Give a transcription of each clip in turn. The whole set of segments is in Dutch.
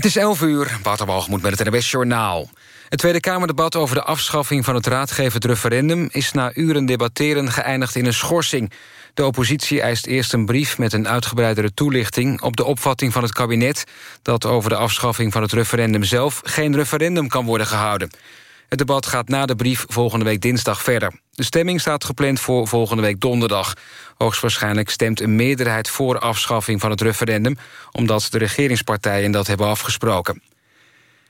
Het is 11 uur, Waterwalgemoed met het NWS Journaal. Het Tweede Kamerdebat over de afschaffing van het raadgevend referendum... is na uren debatteren geëindigd in een schorsing. De oppositie eist eerst een brief met een uitgebreidere toelichting... op de opvatting van het kabinet dat over de afschaffing van het referendum zelf... geen referendum kan worden gehouden. Het debat gaat na de brief volgende week dinsdag verder. De stemming staat gepland voor volgende week donderdag. Hoogstwaarschijnlijk stemt een meerderheid voor afschaffing van het referendum... omdat de regeringspartijen dat hebben afgesproken.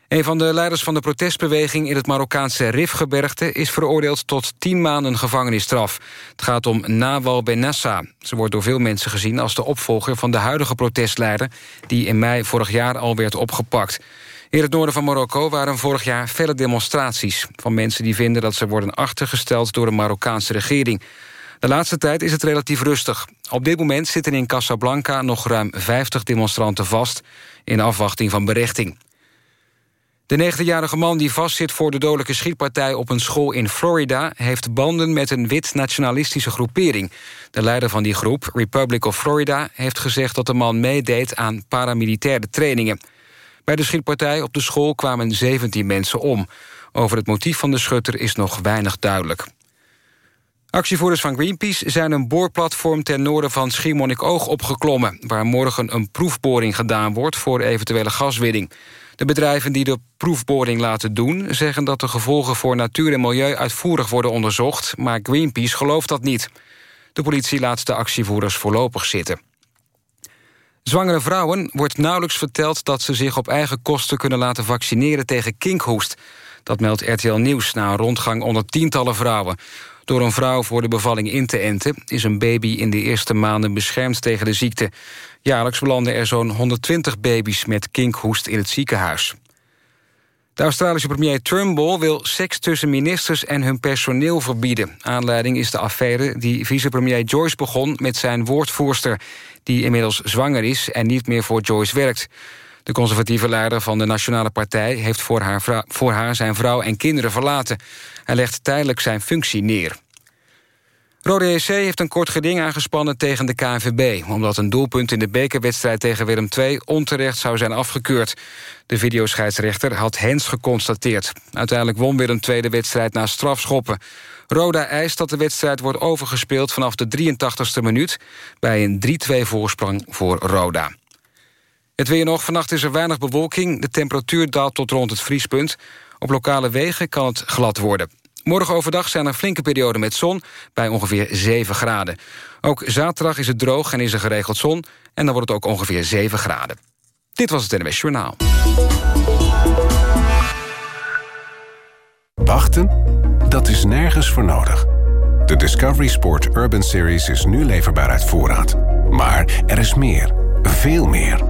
Een van de leiders van de protestbeweging in het Marokkaanse Rifgebergte... is veroordeeld tot tien maanden gevangenisstraf. Het gaat om Nawal Benassa. Ze wordt door veel mensen gezien als de opvolger van de huidige protestleider... die in mei vorig jaar al werd opgepakt. In het noorden van Marokko waren vorig jaar felle demonstraties... van mensen die vinden dat ze worden achtergesteld door de Marokkaanse regering. De laatste tijd is het relatief rustig. Op dit moment zitten in Casablanca nog ruim 50 demonstranten vast... in afwachting van berechting. De 19-jarige man die vastzit voor de dodelijke schietpartij op een school in Florida... heeft banden met een wit-nationalistische groepering. De leider van die groep, Republic of Florida, heeft gezegd dat de man meedeed aan paramilitaire trainingen. Bij de schietpartij op de school kwamen 17 mensen om. Over het motief van de schutter is nog weinig duidelijk. Actievoerders van Greenpeace zijn een boorplatform... ten noorden van Schiermonnikoog opgeklommen... waar morgen een proefboring gedaan wordt voor eventuele gaswinning. De bedrijven die de proefboring laten doen... zeggen dat de gevolgen voor natuur en milieu uitvoerig worden onderzocht... maar Greenpeace gelooft dat niet. De politie laat de actievoerders voorlopig zitten. Zwangere vrouwen wordt nauwelijks verteld dat ze zich op eigen kosten kunnen laten vaccineren tegen kinkhoest. Dat meldt RTL Nieuws na een rondgang onder tientallen vrouwen. Door een vrouw voor de bevalling in te enten... is een baby in de eerste maanden beschermd tegen de ziekte. Jaarlijks belanden er zo'n 120 baby's met kinkhoest in het ziekenhuis. De Australische premier Turnbull wil seks tussen ministers en hun personeel verbieden. Aanleiding is de affaire die vicepremier Joyce begon met zijn woordvoerster... die inmiddels zwanger is en niet meer voor Joyce werkt. De conservatieve leider van de Nationale Partij... heeft voor haar, voor haar zijn vrouw en kinderen verlaten. Hij legt tijdelijk zijn functie neer. Rode EC heeft een kort geding aangespannen tegen de KNVB... omdat een doelpunt in de bekerwedstrijd tegen Willem II... onterecht zou zijn afgekeurd. De videoscheidsrechter had hens geconstateerd. Uiteindelijk won Willem II de wedstrijd na strafschoppen. Roda eist dat de wedstrijd wordt overgespeeld vanaf de 83ste minuut... bij een 3-2 voorsprong voor Roda. Het weer nog. Vannacht is er weinig bewolking. De temperatuur daalt tot rond het vriespunt. Op lokale wegen kan het glad worden. Morgen overdag zijn er flinke perioden met zon bij ongeveer 7 graden. Ook zaterdag is het droog en is er geregeld zon... en dan wordt het ook ongeveer 7 graden. Dit was het NWS Journaal. Wachten? Dat is nergens voor nodig. De Discovery Sport Urban Series is nu leverbaar uit voorraad. Maar er is meer. Veel meer.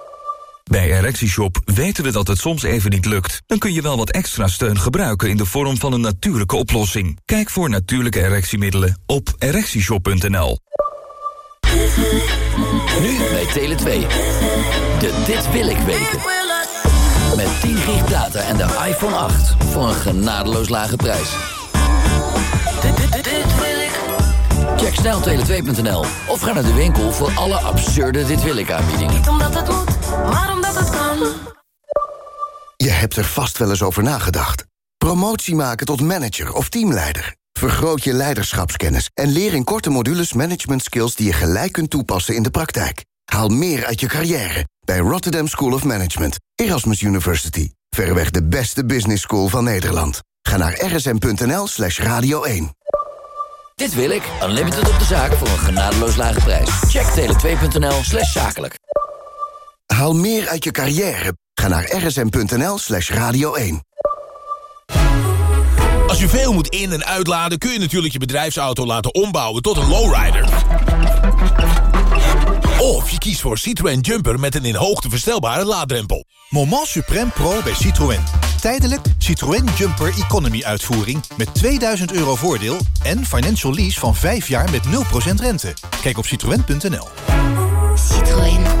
Bij ErectieShop weten we dat het soms even niet lukt. Dan kun je wel wat extra steun gebruiken in de vorm van een natuurlijke oplossing. Kijk voor natuurlijke erectiemiddelen op ErectieShop.nl. Nu bij Tele2. De Dit Wil Ik weken. Met 10 gig data en de iPhone 8 voor een genadeloos lage prijs. Check snel tele2.nl of ga naar de winkel voor alle absurde Dit Wil Ik aanbiedingen. Niet omdat het moet, maar omdat het kan. Je hebt er vast wel eens over nagedacht. Promotie maken tot manager of teamleider. Vergroot je leiderschapskennis en leer in korte modules management skills die je gelijk kunt toepassen in de praktijk. Haal meer uit je carrière bij Rotterdam School of Management, Erasmus University. Verreweg de beste business school van Nederland. Ga naar rsm.nl slash radio 1. Dit wil ik. Unlimited op de zaak voor een genadeloos lage prijs. Check tele2.nl slash zakelijk. Haal meer uit je carrière. Ga naar rsm.nl slash radio 1. Als je veel moet in- en uitladen... kun je natuurlijk je bedrijfsauto laten ombouwen tot een lowrider. Of je kiest voor Citroën Jumper met een in hoogte verstelbare laaddrempel. Moment Supreme Pro bij Citroën. tijdelijk Citroën Jumper Economy uitvoering... met 2000 euro voordeel en financial lease van 5 jaar met 0% rente. Kijk op citroën.nl. Citroën.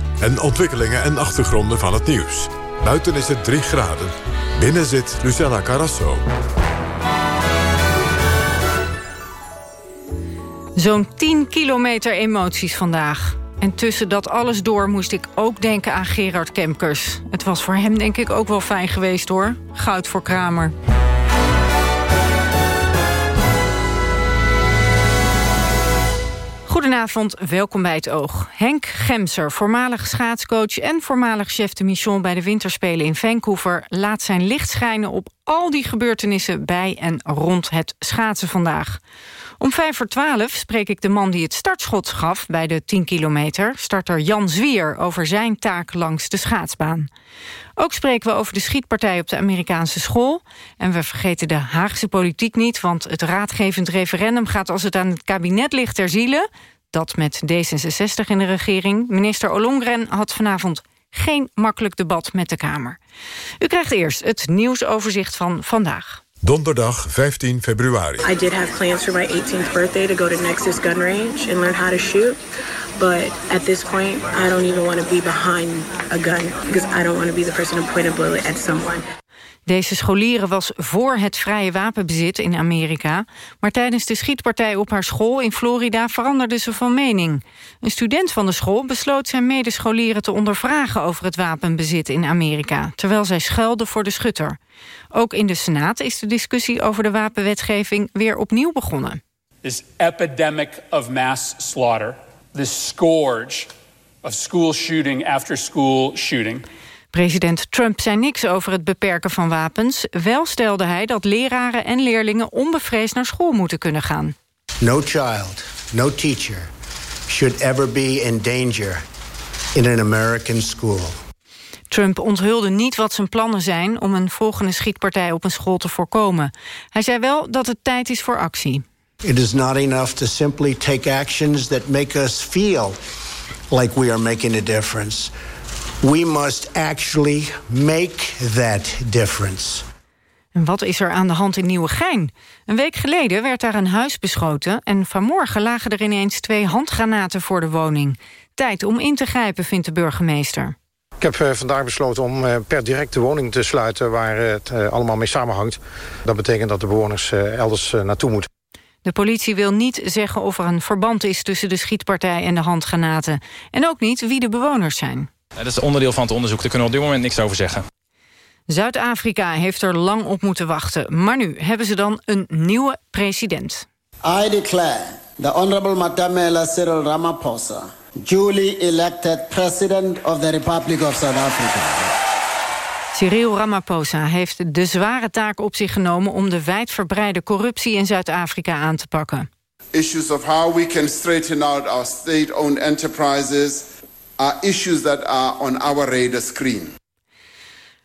en ontwikkelingen en achtergronden van het nieuws. Buiten is het 3 graden. Binnen zit Lucella Carrasso. Zo'n 10 kilometer emoties vandaag. En tussen dat alles door moest ik ook denken aan Gerard Kemkers. Het was voor hem denk ik ook wel fijn geweest hoor. Goud voor Kramer. Goedenavond, welkom bij het Oog. Henk Gemser, voormalig schaatscoach en voormalig chef de mission... bij de winterspelen in Vancouver... laat zijn licht schijnen op al die gebeurtenissen bij en rond het schaatsen vandaag. Om vijf voor twaalf spreek ik de man die het startschot gaf... bij de 10 kilometer, starter Jan Zwier... over zijn taak langs de schaatsbaan. Ook spreken we over de schietpartij op de Amerikaanse school. En we vergeten de Haagse politiek niet... want het raadgevend referendum gaat als het aan het kabinet ligt ter ziele. Dat met D66 in de regering. Minister Ollongren had vanavond geen makkelijk debat met de Kamer. U krijgt eerst het nieuwsoverzicht van vandaag. Donderdag 15 februari. I did have plans for my 18th birthday to go to Nexus Gun Range and learn how to shoot. But at this point, I don't even want to be behind a gun because I don't want to be the person to point a bullet at someone. Deze scholieren was voor het vrije wapenbezit in Amerika... maar tijdens de schietpartij op haar school in Florida veranderde ze van mening. Een student van de school besloot zijn medescholieren te ondervragen... over het wapenbezit in Amerika, terwijl zij schuilden voor de schutter. Ook in de Senaat is de discussie over de wapenwetgeving weer opnieuw begonnen. This epidemic of mass slaughter, this scourge of school shooting after school shooting... President Trump zei niks over het beperken van wapens. Wel stelde hij dat leraren en leerlingen onbevreesd naar school moeten kunnen gaan. No child, no teacher should ever be in danger in an American school. Trump onthulde niet wat zijn plannen zijn om een volgende schietpartij op een school te voorkomen. Hij zei wel dat het tijd is voor actie. It is not enough to simply take actions that make us feel like we are making a difference. We must actually make that difference. En wat is er aan de hand in Nieuwegein? Een week geleden werd daar een huis beschoten... en vanmorgen lagen er ineens twee handgranaten voor de woning. Tijd om in te grijpen, vindt de burgemeester. Ik heb uh, vandaag besloten om uh, per direct de woning te sluiten... waar het uh, allemaal mee samenhangt. Dat betekent dat de bewoners elders naartoe moeten. De politie wil niet zeggen of er een verband is... tussen de schietpartij en de handgranaten. En ook niet wie de bewoners zijn. Dat is onderdeel van het onderzoek, daar kunnen we op dit moment niks over zeggen. Zuid-Afrika heeft er lang op moeten wachten. Maar nu hebben ze dan een nieuwe president. I declare the Honorable Matamela Cyril Ramaphosa... duly elected President of the Republic of South Africa. Cyril Ramaphosa heeft de zware taak op zich genomen... om de wijdverbreide corruptie in Zuid-Afrika aan te pakken. Issues of how we can straighten out our state-owned enterprises... are issues that are on our radar screen.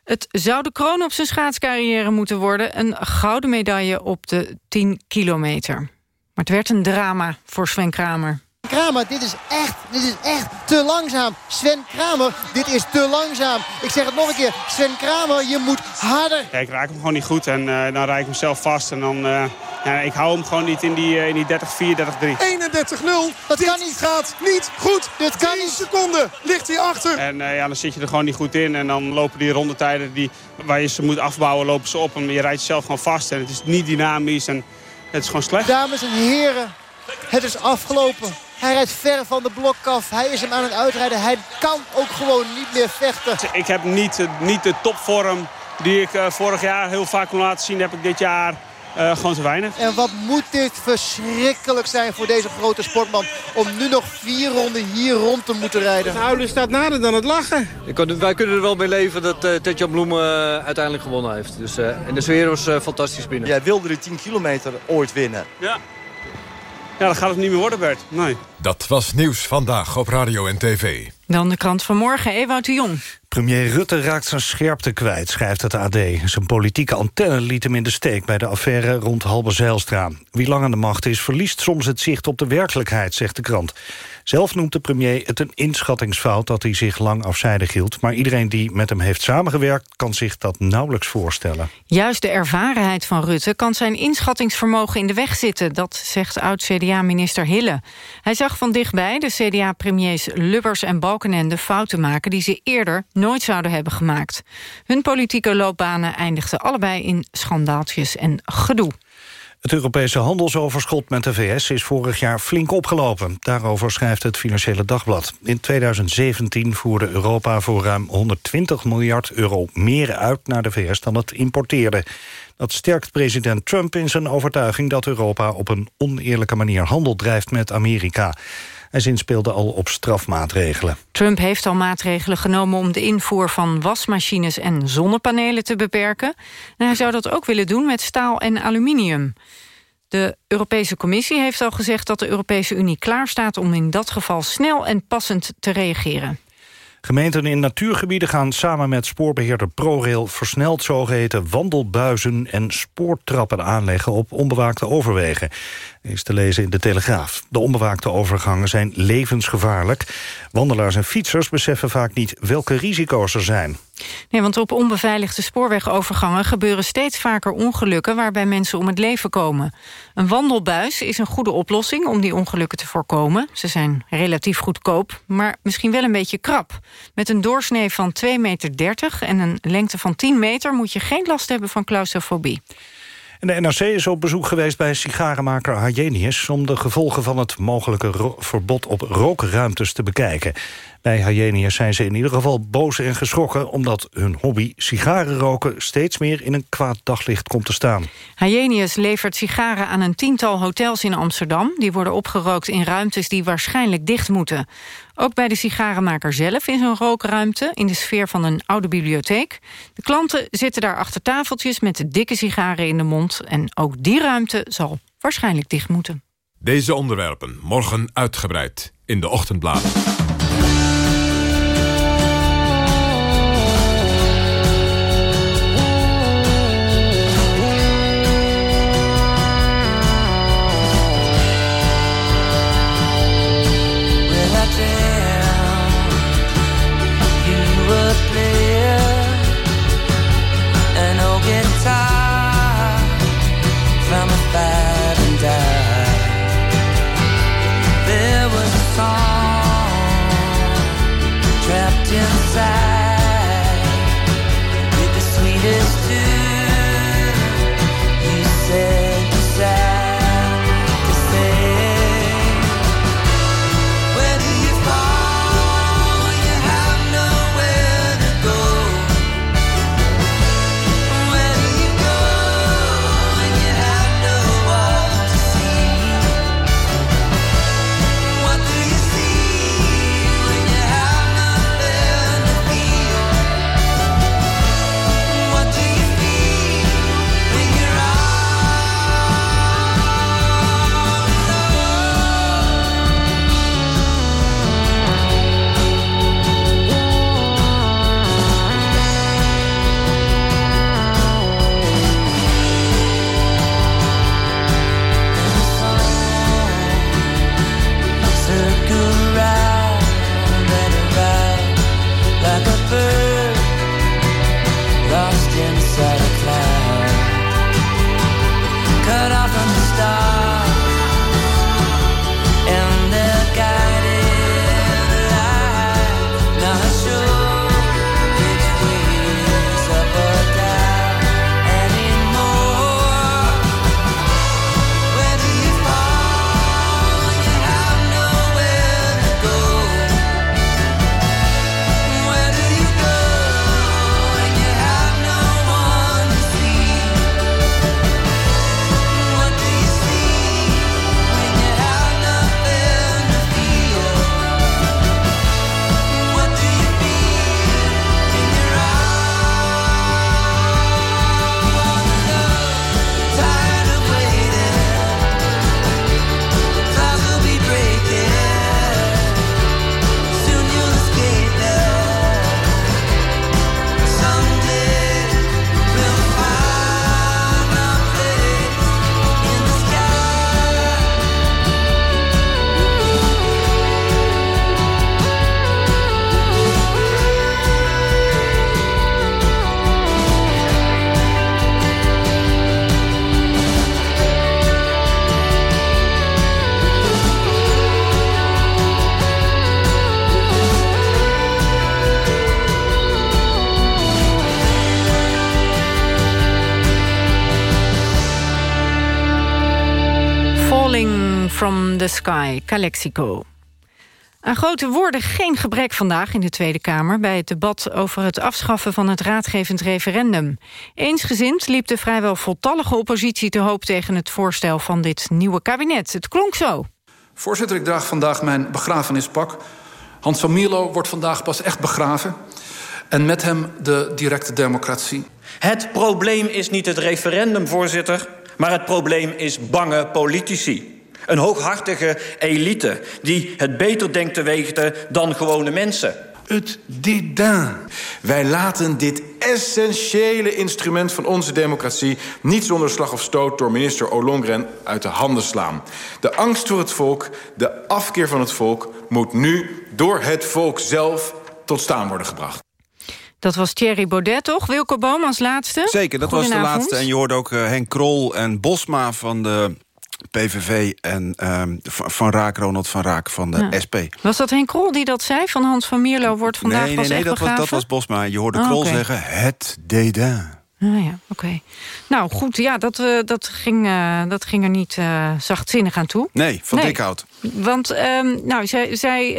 Het zou de kroon op zijn schaatscarrière moeten worden. Een gouden medaille op de 10 kilometer. Maar het werd een drama voor Sven Kramer. Kramer, dit is echt, dit is echt te langzaam. Sven Kramer, dit is te langzaam. Ik zeg het nog een keer. Sven Kramer, je moet harder. Ja, ik raak hem gewoon niet goed en uh, dan rijd ik mezelf vast. En dan, uh, ja, ik hou hem gewoon niet in die, uh, in die 30-4, 30-3. 31-0. Dat dit kan niet. gaat niet goed. Dit kan niet. seconden ligt hij achter. En ja, dan zit je er gewoon niet goed in. En dan lopen die rondetijden die, waar je ze moet afbouwen, lopen ze op. En je rijdt jezelf gewoon vast. En het is niet dynamisch en het is gewoon slecht. Dames en heren, het is afgelopen. Hij rijdt ver van de blok af. Hij is hem aan het uitrijden. Hij kan ook gewoon niet meer vechten. Ik heb niet, niet de topvorm die ik uh, vorig jaar heel vaak kon laten zien. Heb ik dit jaar uh, gewoon te weinig. En wat moet dit verschrikkelijk zijn voor deze grote sportman... om nu nog vier ronden hier rond te moeten rijden. Het huilen staat nader dan het lachen. Kon, wij kunnen er wel mee leven dat uh, Tetjan Bloemen uh, uiteindelijk gewonnen heeft. Dus, en de sfeer was fantastisch binnen. Jij wilde die 10 kilometer ooit winnen. Ja. Ja, dat gaat het niet meer worden, Bert. Nee. Dat was Nieuws Vandaag op Radio en TV. Dan de krant van morgen, Ewout de Jong. Premier Rutte raakt zijn scherpte kwijt, schrijft het AD. Zijn politieke antenne liet hem in de steek bij de affaire rond Halbe Zijlstra. Wie lang aan de macht is, verliest soms het zicht op de werkelijkheid, zegt de krant. Zelf noemt de premier het een inschattingsfout dat hij zich lang afzijdig hield. Maar iedereen die met hem heeft samengewerkt kan zich dat nauwelijks voorstellen. Juist de ervarenheid van Rutte kan zijn inschattingsvermogen in de weg zitten. Dat zegt oud-CDA-minister Hille. Hij zag van dichtbij de CDA-premiers Lubbers en Balkenende fouten maken... die ze eerder nooit zouden hebben gemaakt. Hun politieke loopbanen eindigden allebei in schandaaltjes en gedoe. Het Europese handelsoverschot met de VS is vorig jaar flink opgelopen. Daarover schrijft het Financiële Dagblad. In 2017 voerde Europa voor ruim 120 miljard euro meer uit naar de VS dan het importeerde. Dat sterkt president Trump in zijn overtuiging dat Europa op een oneerlijke manier handel drijft met Amerika. Hij zinspeelde al op strafmaatregelen. Trump heeft al maatregelen genomen om de invoer van wasmachines en zonnepanelen te beperken. En hij zou dat ook willen doen met staal en aluminium. De Europese Commissie heeft al gezegd dat de Europese Unie klaarstaat om in dat geval snel en passend te reageren. Gemeenten in natuurgebieden gaan samen met spoorbeheerder ProRail... versneld zogeheten wandelbuizen en spoortrappen aanleggen... op onbewaakte overwegen. Is te lezen in de Telegraaf. De onbewaakte overgangen zijn levensgevaarlijk. Wandelaars en fietsers beseffen vaak niet welke risico's er zijn. Nee, want op onbeveiligde spoorwegovergangen gebeuren steeds vaker ongelukken waarbij mensen om het leven komen. Een wandelbuis is een goede oplossing om die ongelukken te voorkomen. Ze zijn relatief goedkoop, maar misschien wel een beetje krap. Met een doorsnee van 2,30 meter en een lengte van 10 meter moet je geen last hebben van claustrofobie. De NRC is op bezoek geweest bij sigarenmaker Hagenius... om de gevolgen van het mogelijke verbod op rookruimtes te bekijken. Bij Hagenius zijn ze in ieder geval boos en geschrokken... omdat hun hobby sigarenroken steeds meer in een kwaad daglicht komt te staan. Hagenius levert sigaren aan een tiental hotels in Amsterdam. Die worden opgerookt in ruimtes die waarschijnlijk dicht moeten. Ook bij de sigarenmaker zelf is een rookruimte... in de sfeer van een oude bibliotheek. De klanten zitten daar achter tafeltjes met de dikke sigaren in de mond... en ook die ruimte zal waarschijnlijk dicht moeten. Deze onderwerpen morgen uitgebreid in de ochtendbladen. Sky, Calexico. Aan grote woorden geen gebrek vandaag in de Tweede Kamer... bij het debat over het afschaffen van het raadgevend referendum. Eensgezind liep de vrijwel voltallige oppositie te hoop... tegen het voorstel van dit nieuwe kabinet. Het klonk zo. Voorzitter, ik draag vandaag mijn begrafenispak. Hans van Mierlo wordt vandaag pas echt begraven. En met hem de directe democratie. Het probleem is niet het referendum, voorzitter... maar het probleem is bange politici. Een hooghartige elite die het beter denkt te weten dan gewone mensen. Het dédain. Wij laten dit essentiële instrument van onze democratie... niet zonder slag of stoot door minister Ollongren uit de handen slaan. De angst voor het volk, de afkeer van het volk... moet nu door het volk zelf tot staan worden gebracht. Dat was Thierry Baudet, toch? Wilco Boom als laatste? Zeker, dat was de laatste. En je hoorde ook uh, Henk Krol en Bosma van de PVV en um, Van Raak, Ronald van Raak van de ja. SP. Was dat Henk Krol die dat zei? Van Hans van Mierlo wordt vandaag nee, nee, nee, dat was, dat was Bosma. Je hoorde oh, Krol okay. zeggen, het dédain. Ah ja, oké. Okay. Nou goed, ja, dat, uh, dat, ging, uh, dat ging er niet uh, zachtzinnig aan toe. Nee, van nee. Dikhout. Want um, nou, zij, zij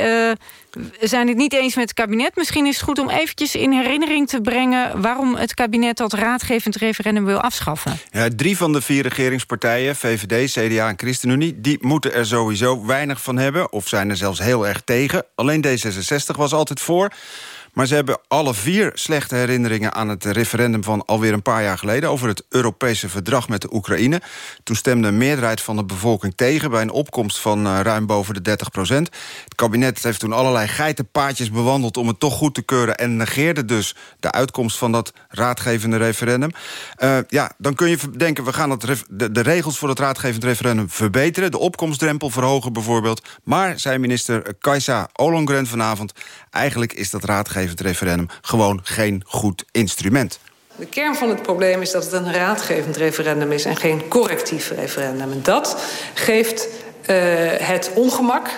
zijn het niet eens met het kabinet. Misschien is het goed om eventjes in herinnering te brengen... waarom het kabinet dat raadgevend referendum wil afschaffen. Ja, drie van de vier regeringspartijen, VVD, CDA en ChristenUnie... die moeten er sowieso weinig van hebben, of zijn er zelfs heel erg tegen. Alleen D66 was altijd voor... Maar ze hebben alle vier slechte herinneringen aan het referendum van alweer een paar jaar geleden... over het Europese verdrag met de Oekraïne. Toen stemde een meerderheid van de bevolking tegen... bij een opkomst van uh, ruim boven de 30 procent. Het kabinet heeft toen allerlei geitenpaadjes bewandeld... om het toch goed te keuren en negeerde dus de uitkomst van dat raadgevende referendum. Uh, ja, dan kun je denken, we gaan het de, de regels voor het raadgevend referendum verbeteren. De opkomstdrempel verhogen bijvoorbeeld. Maar, zei minister Kajsa Ollongren vanavond... eigenlijk is dat raadgevend het referendum gewoon geen goed instrument. De kern van het probleem is dat het een raadgevend referendum is... en geen correctief referendum. En dat geeft het ongemak.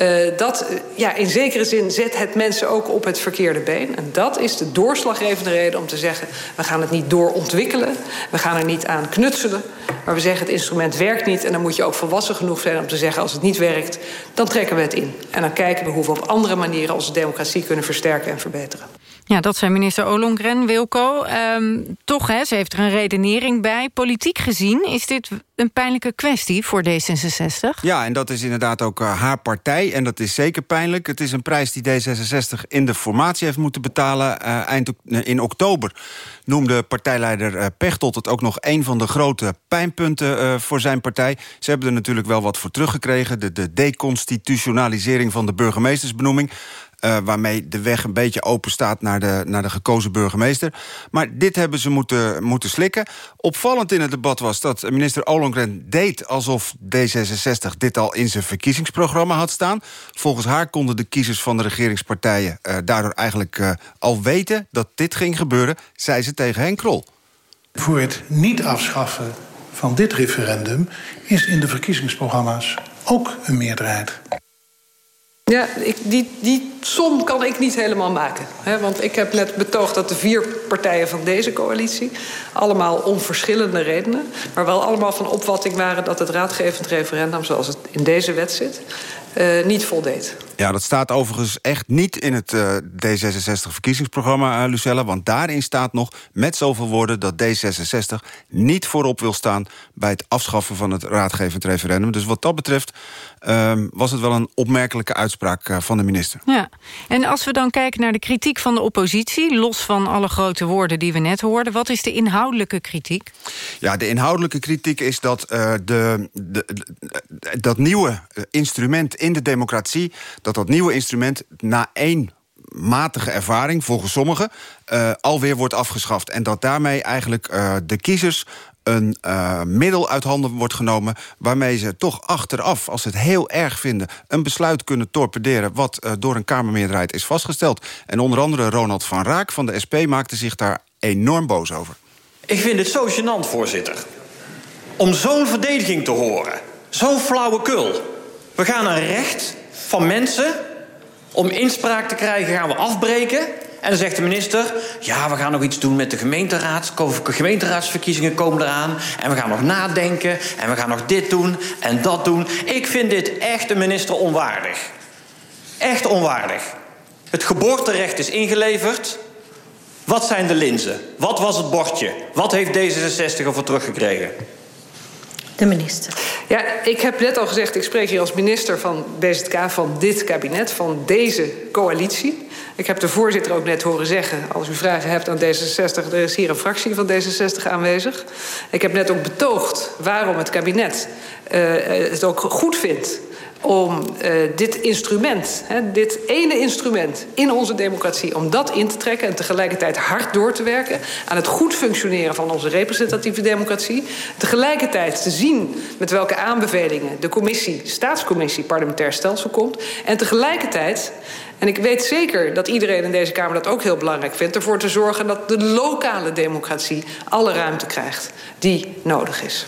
Uh, dat ja, in zekere zin zet het mensen ook op het verkeerde been. En dat is de doorslaggevende reden om te zeggen... we gaan het niet doorontwikkelen, we gaan er niet aan knutselen... maar we zeggen het instrument werkt niet... en dan moet je ook volwassen genoeg zijn om te zeggen... als het niet werkt, dan trekken we het in. En dan kijken we hoe we op andere manieren onze democratie kunnen versterken en verbeteren. Ja, dat zei minister Ollongren, Wilco. Um, toch, hè, ze heeft er een redenering bij. Politiek gezien is dit een pijnlijke kwestie voor D66. Ja, en dat is inderdaad ook uh, haar partij. En dat is zeker pijnlijk. Het is een prijs die D66 in de formatie heeft moeten betalen uh, eind in oktober. Noemde partijleider uh, Pechtold het ook nog een van de grote pijnpunten voor zijn partij. Ze hebben er natuurlijk wel wat voor teruggekregen. De, de deconstitutionalisering van de burgemeestersbenoeming. Uh, waarmee de weg een beetje open staat naar de, naar de gekozen burgemeester. Maar dit hebben ze moeten, moeten slikken. Opvallend in het debat was dat minister Ollongren deed... alsof D66 dit al in zijn verkiezingsprogramma had staan. Volgens haar konden de kiezers van de regeringspartijen... Uh, daardoor eigenlijk uh, al weten dat dit ging gebeuren... zei ze tegen Henk Krol. Voor het niet afschaffen van dit referendum... is in de verkiezingsprogramma's ook een meerderheid. Ja, ik, die, die som kan ik niet helemaal maken. Hè? Want ik heb net betoogd dat de vier partijen van deze coalitie... allemaal om verschillende redenen... maar wel allemaal van opvatting waren dat het raadgevend referendum... zoals het in deze wet zit, uh, niet voldeed. Ja, dat staat overigens echt niet in het uh, D66-verkiezingsprogramma, uh, Lucella... want daarin staat nog met zoveel woorden dat D66 niet voorop wil staan... bij het afschaffen van het raadgevend referendum. Dus wat dat betreft uh, was het wel een opmerkelijke uitspraak uh, van de minister. Ja, en als we dan kijken naar de kritiek van de oppositie... los van alle grote woorden die we net hoorden... wat is de inhoudelijke kritiek? Ja, de inhoudelijke kritiek is dat de, de, de, dat nieuwe instrument in de democratie dat dat nieuwe instrument na één matige ervaring, volgens sommigen, uh, alweer wordt afgeschaft. En dat daarmee eigenlijk uh, de kiezers een uh, middel uit handen wordt genomen... waarmee ze toch achteraf, als ze het heel erg vinden... een besluit kunnen torpederen wat door een Kamermeerderheid is vastgesteld. En onder andere Ronald van Raak van de SP maakte zich daar enorm boos over. Ik vind het zo gênant, voorzitter. Om zo'n verdediging te horen. Zo'n flauwekul. We gaan een recht van mensen om inspraak te krijgen gaan we afbreken. En dan zegt de minister, ja, we gaan nog iets doen met de gemeenteraad. Gemeenteraadsverkiezingen komen eraan. En we gaan nog nadenken. En we gaan nog dit doen en dat doen. Ik vind dit echt een minister onwaardig. Echt onwaardig. Het geboorterecht is ingeleverd. Wat zijn de linzen? Wat was het bordje? Wat heeft D66 ervoor teruggekregen? De minister. Ja, ik heb net al gezegd, ik spreek hier als minister van BZK, van dit kabinet, van deze coalitie. Ik heb de voorzitter ook net horen zeggen, als u vragen hebt aan D66, er is hier een fractie van D66 aanwezig. Ik heb net ook betoogd waarom het kabinet uh, het ook goed vindt om uh, dit instrument, hè, dit ene instrument in onze democratie, om dat in te trekken en tegelijkertijd hard door te werken aan het goed functioneren van onze representatieve democratie. Tegelijkertijd te zien met welke aanbevelingen de commissie, staatscommissie parlementair stelsel komt. En tegelijkertijd, en ik weet zeker dat iedereen in deze Kamer dat ook heel belangrijk vindt, ervoor te zorgen dat de lokale democratie alle ruimte krijgt die nodig is.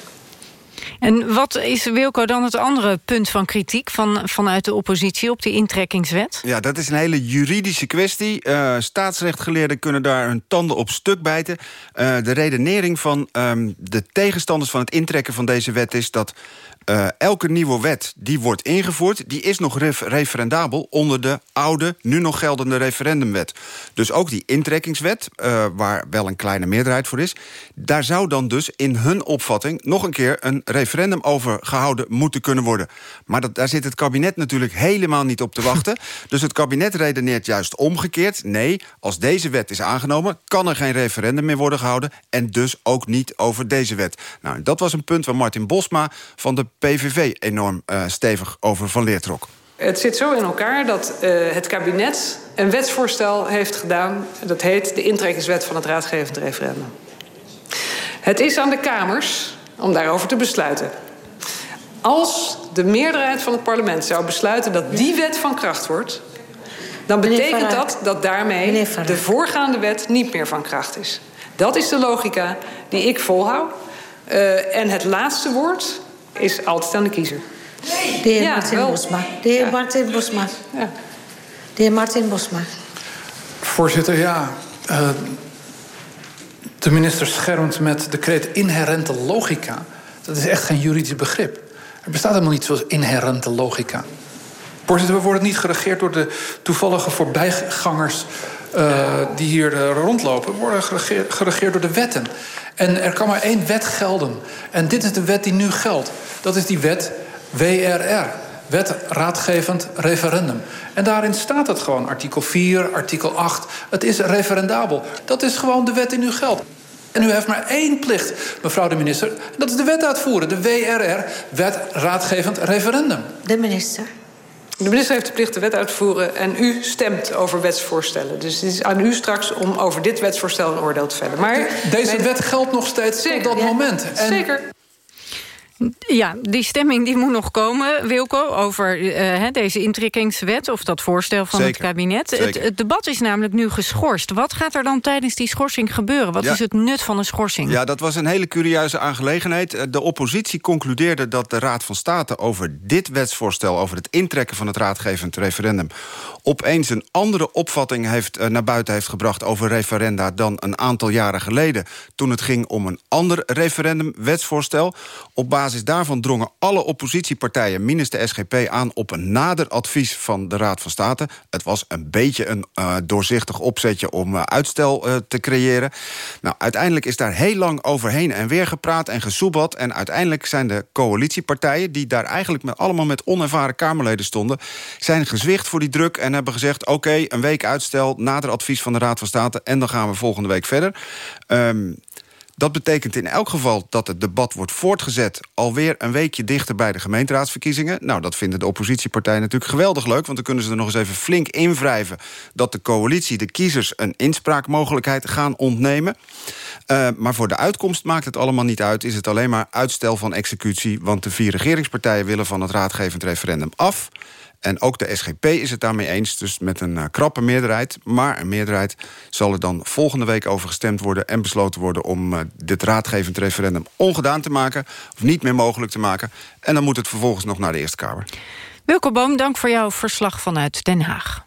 En wat is, Wilco, dan het andere punt van kritiek... Van, vanuit de oppositie op die intrekkingswet? Ja, dat is een hele juridische kwestie. Uh, staatsrechtgeleerden kunnen daar hun tanden op stuk bijten. Uh, de redenering van um, de tegenstanders van het intrekken van deze wet is... dat uh, elke nieuwe wet die wordt ingevoerd... die is nog ref referendabel onder de oude, nu nog geldende referendumwet. Dus ook die intrekkingswet, uh, waar wel een kleine meerderheid voor is... daar zou dan dus in hun opvatting nog een keer een referendum over gehouden moeten kunnen worden. Maar dat, daar zit het kabinet natuurlijk helemaal niet op te wachten. dus het kabinet redeneert juist omgekeerd. Nee, als deze wet is aangenomen, kan er geen referendum meer worden gehouden... en dus ook niet over deze wet. Nou, dat was een punt waar Martin Bosma van de PVV enorm uh, stevig over van leer trok. Het zit zo in elkaar dat uh, het kabinet een wetsvoorstel heeft gedaan... dat heet de intrekkingswet van het raadgevend referendum. Het is aan de Kamers om daarover te besluiten. Als de meerderheid van het parlement zou besluiten dat die wet van kracht wordt... dan betekent dat dat daarmee de voorgaande wet niet meer van kracht is. Dat is de logica die ik volhoud. Uh, en het laatste woord is altijd aan de kiezer. De heer ja, Martin wel. Bosma. De heer ja. Martin Bosma. Ja. De heer Martin Bosma. Voorzitter, ja. Uh, de minister schermt met de kreet inherente logica. Dat is echt geen juridisch begrip. Er bestaat helemaal niet zoals inherente logica. Voorzitter, we worden niet geregeerd door de toevallige voorbijgangers uh, die hier uh, rondlopen. Worden geregeerd, geregeerd door de wetten. En er kan maar één wet gelden. En dit is de wet die nu geldt. Dat is die wet WRR. Wet Raadgevend Referendum. En daarin staat het gewoon, artikel 4, artikel 8. Het is referendabel. Dat is gewoon de wet die nu geldt. En u heeft maar één plicht, mevrouw de minister. Dat is de wet uitvoeren, de WRR, Wet Raadgevend Referendum. De minister. De minister heeft de plicht de wet uit te voeren en u stemt over wetsvoorstellen. Dus het is aan u straks om over dit wetsvoorstel een oordeel te vellen. Maar Deze wet geldt nog steeds Zeker, tot dat ja. moment. En Zeker. Ja, die stemming die moet nog komen, Wilco, over uh, deze intrekkingswet... of dat voorstel van Zeker. het kabinet. Het, het, debat is namelijk nu geschorst. Wat gaat er dan tijdens die schorsing gebeuren? Wat ja. is het nut van een schorsing? Ja, dat was een hele curieuze aangelegenheid. De oppositie concludeerde dat de Raad van State over dit wetsvoorstel... over het intrekken van het raadgevend referendum... opeens een andere opvatting heeft, uh, naar buiten heeft gebracht over referenda... dan een aantal jaren geleden, toen het ging om een ander referendumwetsvoorstel... op basis basis daarvan drongen alle oppositiepartijen... minus de SGP aan op een nader advies van de Raad van State. Het was een beetje een uh, doorzichtig opzetje om uh, uitstel uh, te creëren. Nou, uiteindelijk is daar heel lang overheen en weer gepraat en gesoebat... en uiteindelijk zijn de coalitiepartijen... die daar eigenlijk met, allemaal met onervaren Kamerleden stonden... zijn gezwicht voor die druk en hebben gezegd... oké, een week uitstel, nader advies van de Raad van State... en dan gaan we volgende week verder. Um, dat betekent in elk geval dat het debat wordt voortgezet... alweer een weekje dichter bij de gemeenteraadsverkiezingen. Nou, dat vinden de oppositiepartijen natuurlijk geweldig leuk... want dan kunnen ze er nog eens even flink invrijven... dat de coalitie de kiezers een inspraakmogelijkheid gaan ontnemen. Uh, maar voor de uitkomst maakt het allemaal niet uit. Is het alleen maar uitstel van executie... want de vier regeringspartijen willen van het raadgevend referendum af... En ook de SGP is het daarmee eens, dus met een uh, krappe meerderheid. Maar een meerderheid zal er dan volgende week over gestemd worden... en besloten worden om uh, dit raadgevend referendum ongedaan te maken... of niet meer mogelijk te maken. En dan moet het vervolgens nog naar de Eerste Kamer. Wilco Boom, dank voor jouw verslag vanuit Den Haag.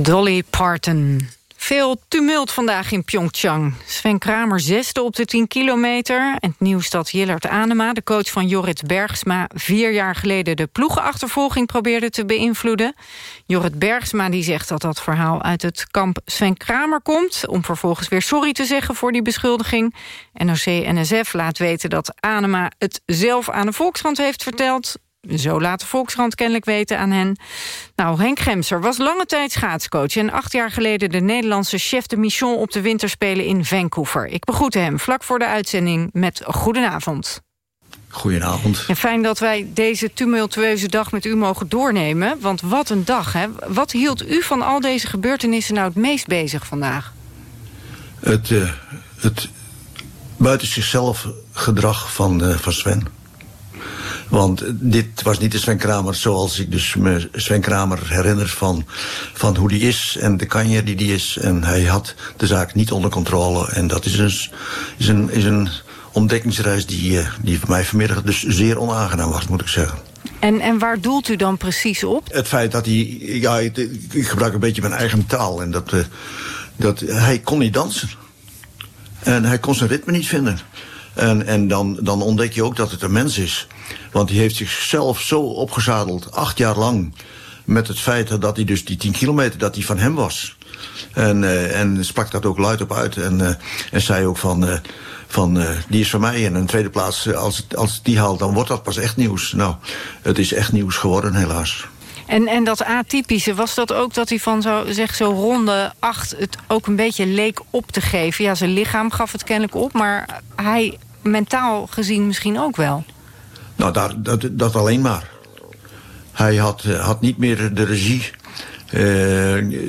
Dolly Parton. Veel tumult vandaag in Pyeongchang. Sven Kramer zesde op de 10 kilometer. En het nieuws dat Jillard Anema, de coach van Jorrit Bergsma... vier jaar geleden de ploegenachtervolging probeerde te beïnvloeden. Jorrit Bergsma die zegt dat dat verhaal uit het kamp Sven Kramer komt... om vervolgens weer sorry te zeggen voor die beschuldiging. NOC-NSF laat weten dat Anema het zelf aan de Volkskrant heeft verteld... Zo laat de Volkskrant kennelijk weten aan hen. Nou, Henk Gemser was lange tijd schaatscoach... en acht jaar geleden de Nederlandse chef de mission... op de winterspelen in Vancouver. Ik begroette hem vlak voor de uitzending met goedenavond. Goedenavond. En fijn dat wij deze tumultueuze dag met u mogen doornemen. Want wat een dag, hè? Wat hield u van al deze gebeurtenissen nou het meest bezig vandaag? Het, uh, het buiten zichzelf gedrag van, uh, van Sven... Want dit was niet de Sven Kramer zoals ik dus me Sven Kramer herinner van, van hoe die is en de kanje die die is. En hij had de zaak niet onder controle. En dat is een, is een, is een ontdekkingsreis die, die voor mij vanmiddag dus zeer onaangenaam was, moet ik zeggen. En, en waar doelt u dan precies op? Het feit dat hij, ja, ik, ik gebruik een beetje mijn eigen taal. En dat, uh, dat hij kon niet dansen. En hij kon zijn ritme niet vinden. En, en dan, dan ontdek je ook dat het een mens is. Want hij heeft zichzelf zo opgezadeld, acht jaar lang... met het feit dat hij dus die tien kilometer, dat die van hem was. En, uh, en sprak dat ook luid op uit. En, uh, en zei ook van, uh, van die is van mij. En de tweede plaats, als, als die haalt, dan wordt dat pas echt nieuws. Nou, het is echt nieuws geworden, helaas. En, en dat atypische, was dat ook dat hij van zo, zeg, zo ronde acht... het ook een beetje leek op te geven? Ja, zijn lichaam gaf het kennelijk op, maar hij mentaal gezien misschien ook wel. Nou, daar, dat, dat alleen maar. Hij had, had niet meer de regie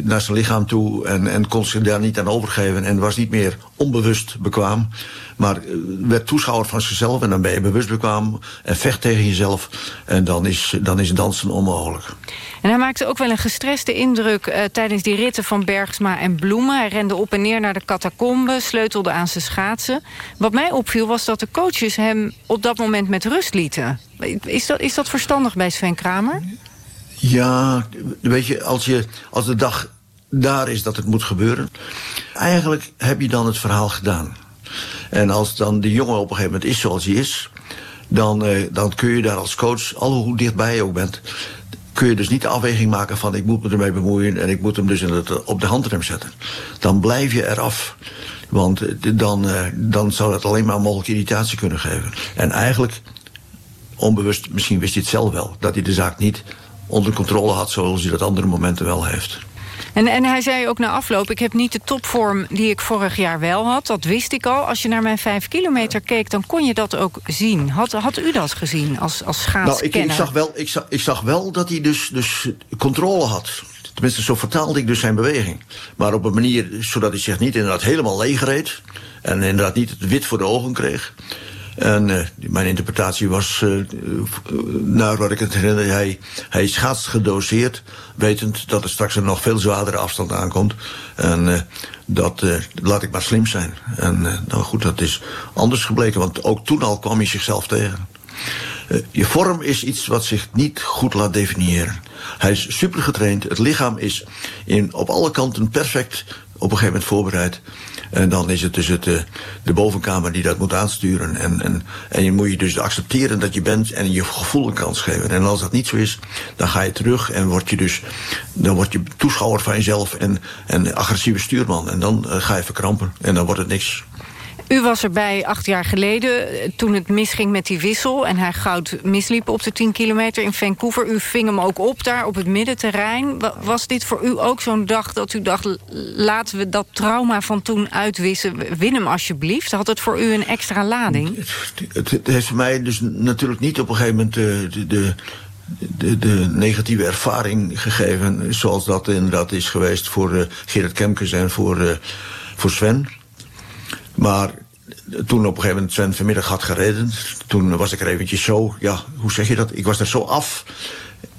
naar zijn lichaam toe... En, en kon zich daar niet aan overgeven en was niet meer onbewust bekwaam... maar werd toeschouwer van zichzelf en dan ben je bewust bekwaam... en vecht tegen jezelf en dan is, dan is dansen onmogelijk. En hij maakte ook wel een gestreste indruk uh, tijdens die ritten van Bergsma en Bloemen. Hij rende op en neer naar de catacombe, sleutelde aan zijn schaatsen. Wat mij opviel was dat de coaches hem op dat moment met rust lieten. Is dat, is dat verstandig bij Sven Kramer? Ja, weet je, als, je, als de dag daar is dat het moet gebeuren... eigenlijk heb je dan het verhaal gedaan. En als dan de jongen op een gegeven moment is zoals hij is... dan, uh, dan kun je daar als coach, al hoe dichtbij je ook bent... kun je dus niet de afweging maken van ik moet me ermee bemoeien... en ik moet hem dus in het, op de handrem zetten. Dan blijf je eraf. Want dan, uh, dan zou dat alleen maar mogelijk irritatie kunnen geven. En eigenlijk, onbewust, misschien wist hij het zelf wel... dat hij de zaak niet onder controle had... zoals hij dat andere momenten wel heeft. En, en hij zei ook na afloop, ik heb niet de topvorm die ik vorig jaar wel had. Dat wist ik al. Als je naar mijn vijf kilometer keek, dan kon je dat ook zien. Had, had u dat gezien als, als schaatskenner? Nou, ik, ik, zag wel, ik, zag, ik zag wel dat hij dus, dus controle had. Tenminste, zo vertaalde ik dus zijn beweging. Maar op een manier zodat hij zich niet inderdaad helemaal leeg reed. En inderdaad niet het wit voor de ogen kreeg. En uh, mijn interpretatie was, uh, naar wat ik het herinner, hij, hij schaatst gedoseerd, wetend dat er straks een nog veel zwaardere afstand aankomt. En dat laat ik maar slim zijn. En nou goed, dat is anders gebleken, want ook toen al kwam hij zichzelf tegen. je vorm is iets wat zich niet goed laat definiëren. Hij is super getraind, het lichaam is in, op alle kanten perfect op een gegeven moment voorbereid. En dan is het dus het, de, de bovenkamer die dat moet aansturen. En, en, en je moet je dus accepteren dat je bent en je gevoel een kans geven. En als dat niet zo is, dan ga je terug en word je dus dan word je toeschouwer van jezelf en, en agressieve stuurman. En dan uh, ga je verkrampen en dan wordt het niks. U was erbij acht jaar geleden toen het misging met die wissel... en hij goud misliep op de 10 kilometer in Vancouver. U ving hem ook op daar op het middenterrein. Was dit voor u ook zo'n dag dat u dacht... laten we dat trauma van toen uitwissen, win hem alsjeblieft? Had het voor u een extra lading? Het, het heeft voor mij dus natuurlijk niet op een gegeven moment... de, de de, de, negatieve ervaring gegeven... zoals dat inderdaad is geweest voor uh, Gerard Kemkes en voor, voor Sven. Maar toen op een gegeven moment Sven vanmiddag had gereden... toen was ik er eventjes zo, ja, hoe zeg je dat? Ik was er zo af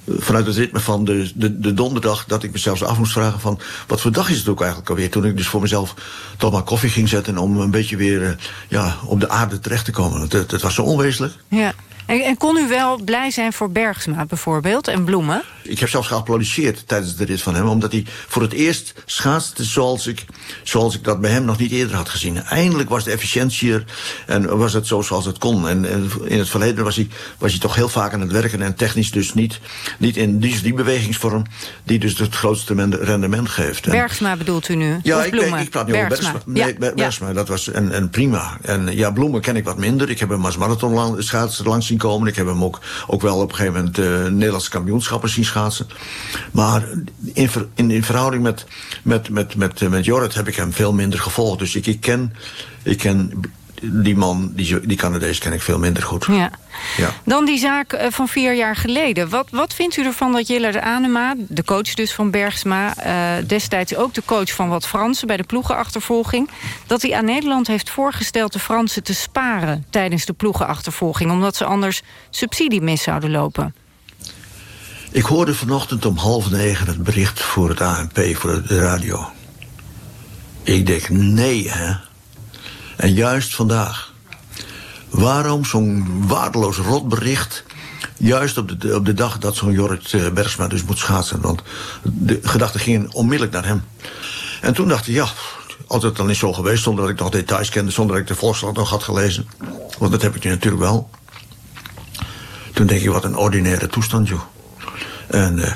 vanuit het ritme van de, de, de donderdag... dat ik mezelf af moest vragen van... wat voor dag is het ook eigenlijk alweer? Toen ik dus voor mezelf toch maar koffie ging zetten... om een beetje weer eh, ja, op de aarde terecht te komen. Het, het was zo onwezenlijk. Ja. En, en, kon u wel blij zijn voor Bergsma bijvoorbeeld en Bloemen? Ik heb zelfs geapplaudisseerd tijdens de rit van hem... omdat hij voor het eerst schaatste zoals ik, zoals ik dat bij hem nog niet eerder had gezien. Eindelijk was de efficiëntie er en was het zo zoals het kon. En, en in het verleden was hij, was hij toch heel vaak aan het werken... en technisch dus niet, niet in die, die bewegingsvorm... die dus het grootste rendement geeft. Bergsma bedoelt u nu? Ja, ik, ik, praat nu over Bergsma. Nee, ja, Bergsma, dat was en, en prima. En ja, Bloemen ken ik wat minder. Ik heb hem als marathon schaatser langs zien komen. Ik heb hem ook, ook wel op een gegeven moment uh, Nederlandse kampioenschappen zien schaatsen. Maar in, in, in verhouding met, met, met, met, met Jorrit heb ik hem veel minder gevolgd. Dus ik, ik ken... Ik ken die man, die, die Canadees ken ik veel minder goed. Ja. ja. Dan die zaak eh, van vier jaar geleden. Wat, wat vindt u ervan dat de Anema, de coach dus van Bergsma... Uh, destijds ook de coach van wat Fransen bij de ploegenachtervolging... dat hij aan Nederland heeft voorgesteld de Fransen te sparen... tijdens de ploegenachtervolging, omdat ze anders subsidie mis zouden lopen? Ik hoorde vanochtend om half negen het bericht voor het ANP, voor de radio. Ik denk, nee hè... En juist vandaag. Waarom zo'n waardeloos rotbericht... juist op de, op de dag dat zo'n Jorrit uh, Bergsma dus moet schaatsen? Want de gedachten gingen onmiddellijk naar hem. En toen dacht ik, ja, altijd dan is zo geweest... zonder dat ik nog details kende, zonder dat ik de Volkskrant nog had gelezen. Want dat heb ik nu natuurlijk wel. Toen denk ik, wat een ordinaire toestand, joh. En uh,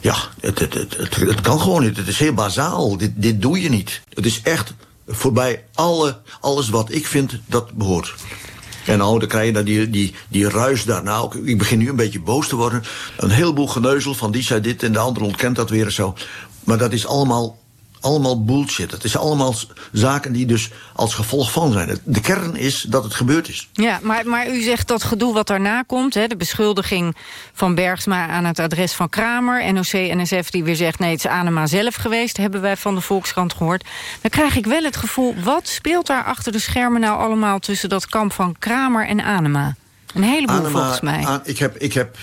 ja, het, het, het, het, kan gewoon niet. Het is heel bazaal. Dit, dit doe je niet. Het is echt voorbij alle, alles wat ik vind dat behoort. En nou, dan krijg je dan die, die, die ruis daarna. Ik begin nu een beetje boos te worden. Een heleboel geneuzel van die zei dit en de ander ontkent dat weer zo. Maar dat is allemaal allemaal bullshit. Het is allemaal zaken die dus als gevolg van zijn. De kern is dat het gebeurd is. Ja, maar, maar u zegt dat gedoe wat daarna komt... Hè, de beschuldiging van Bergsma aan het adres van Kramer... NOC-NSF die weer zegt nee, het is Anema zelf geweest... hebben wij van de Volkskrant gehoord. Dan krijg ik wel het gevoel... wat speelt daar achter de schermen nou allemaal... tussen dat kamp van Kramer en Anema? Een heleboel volgens mij. ik, heb, ik heb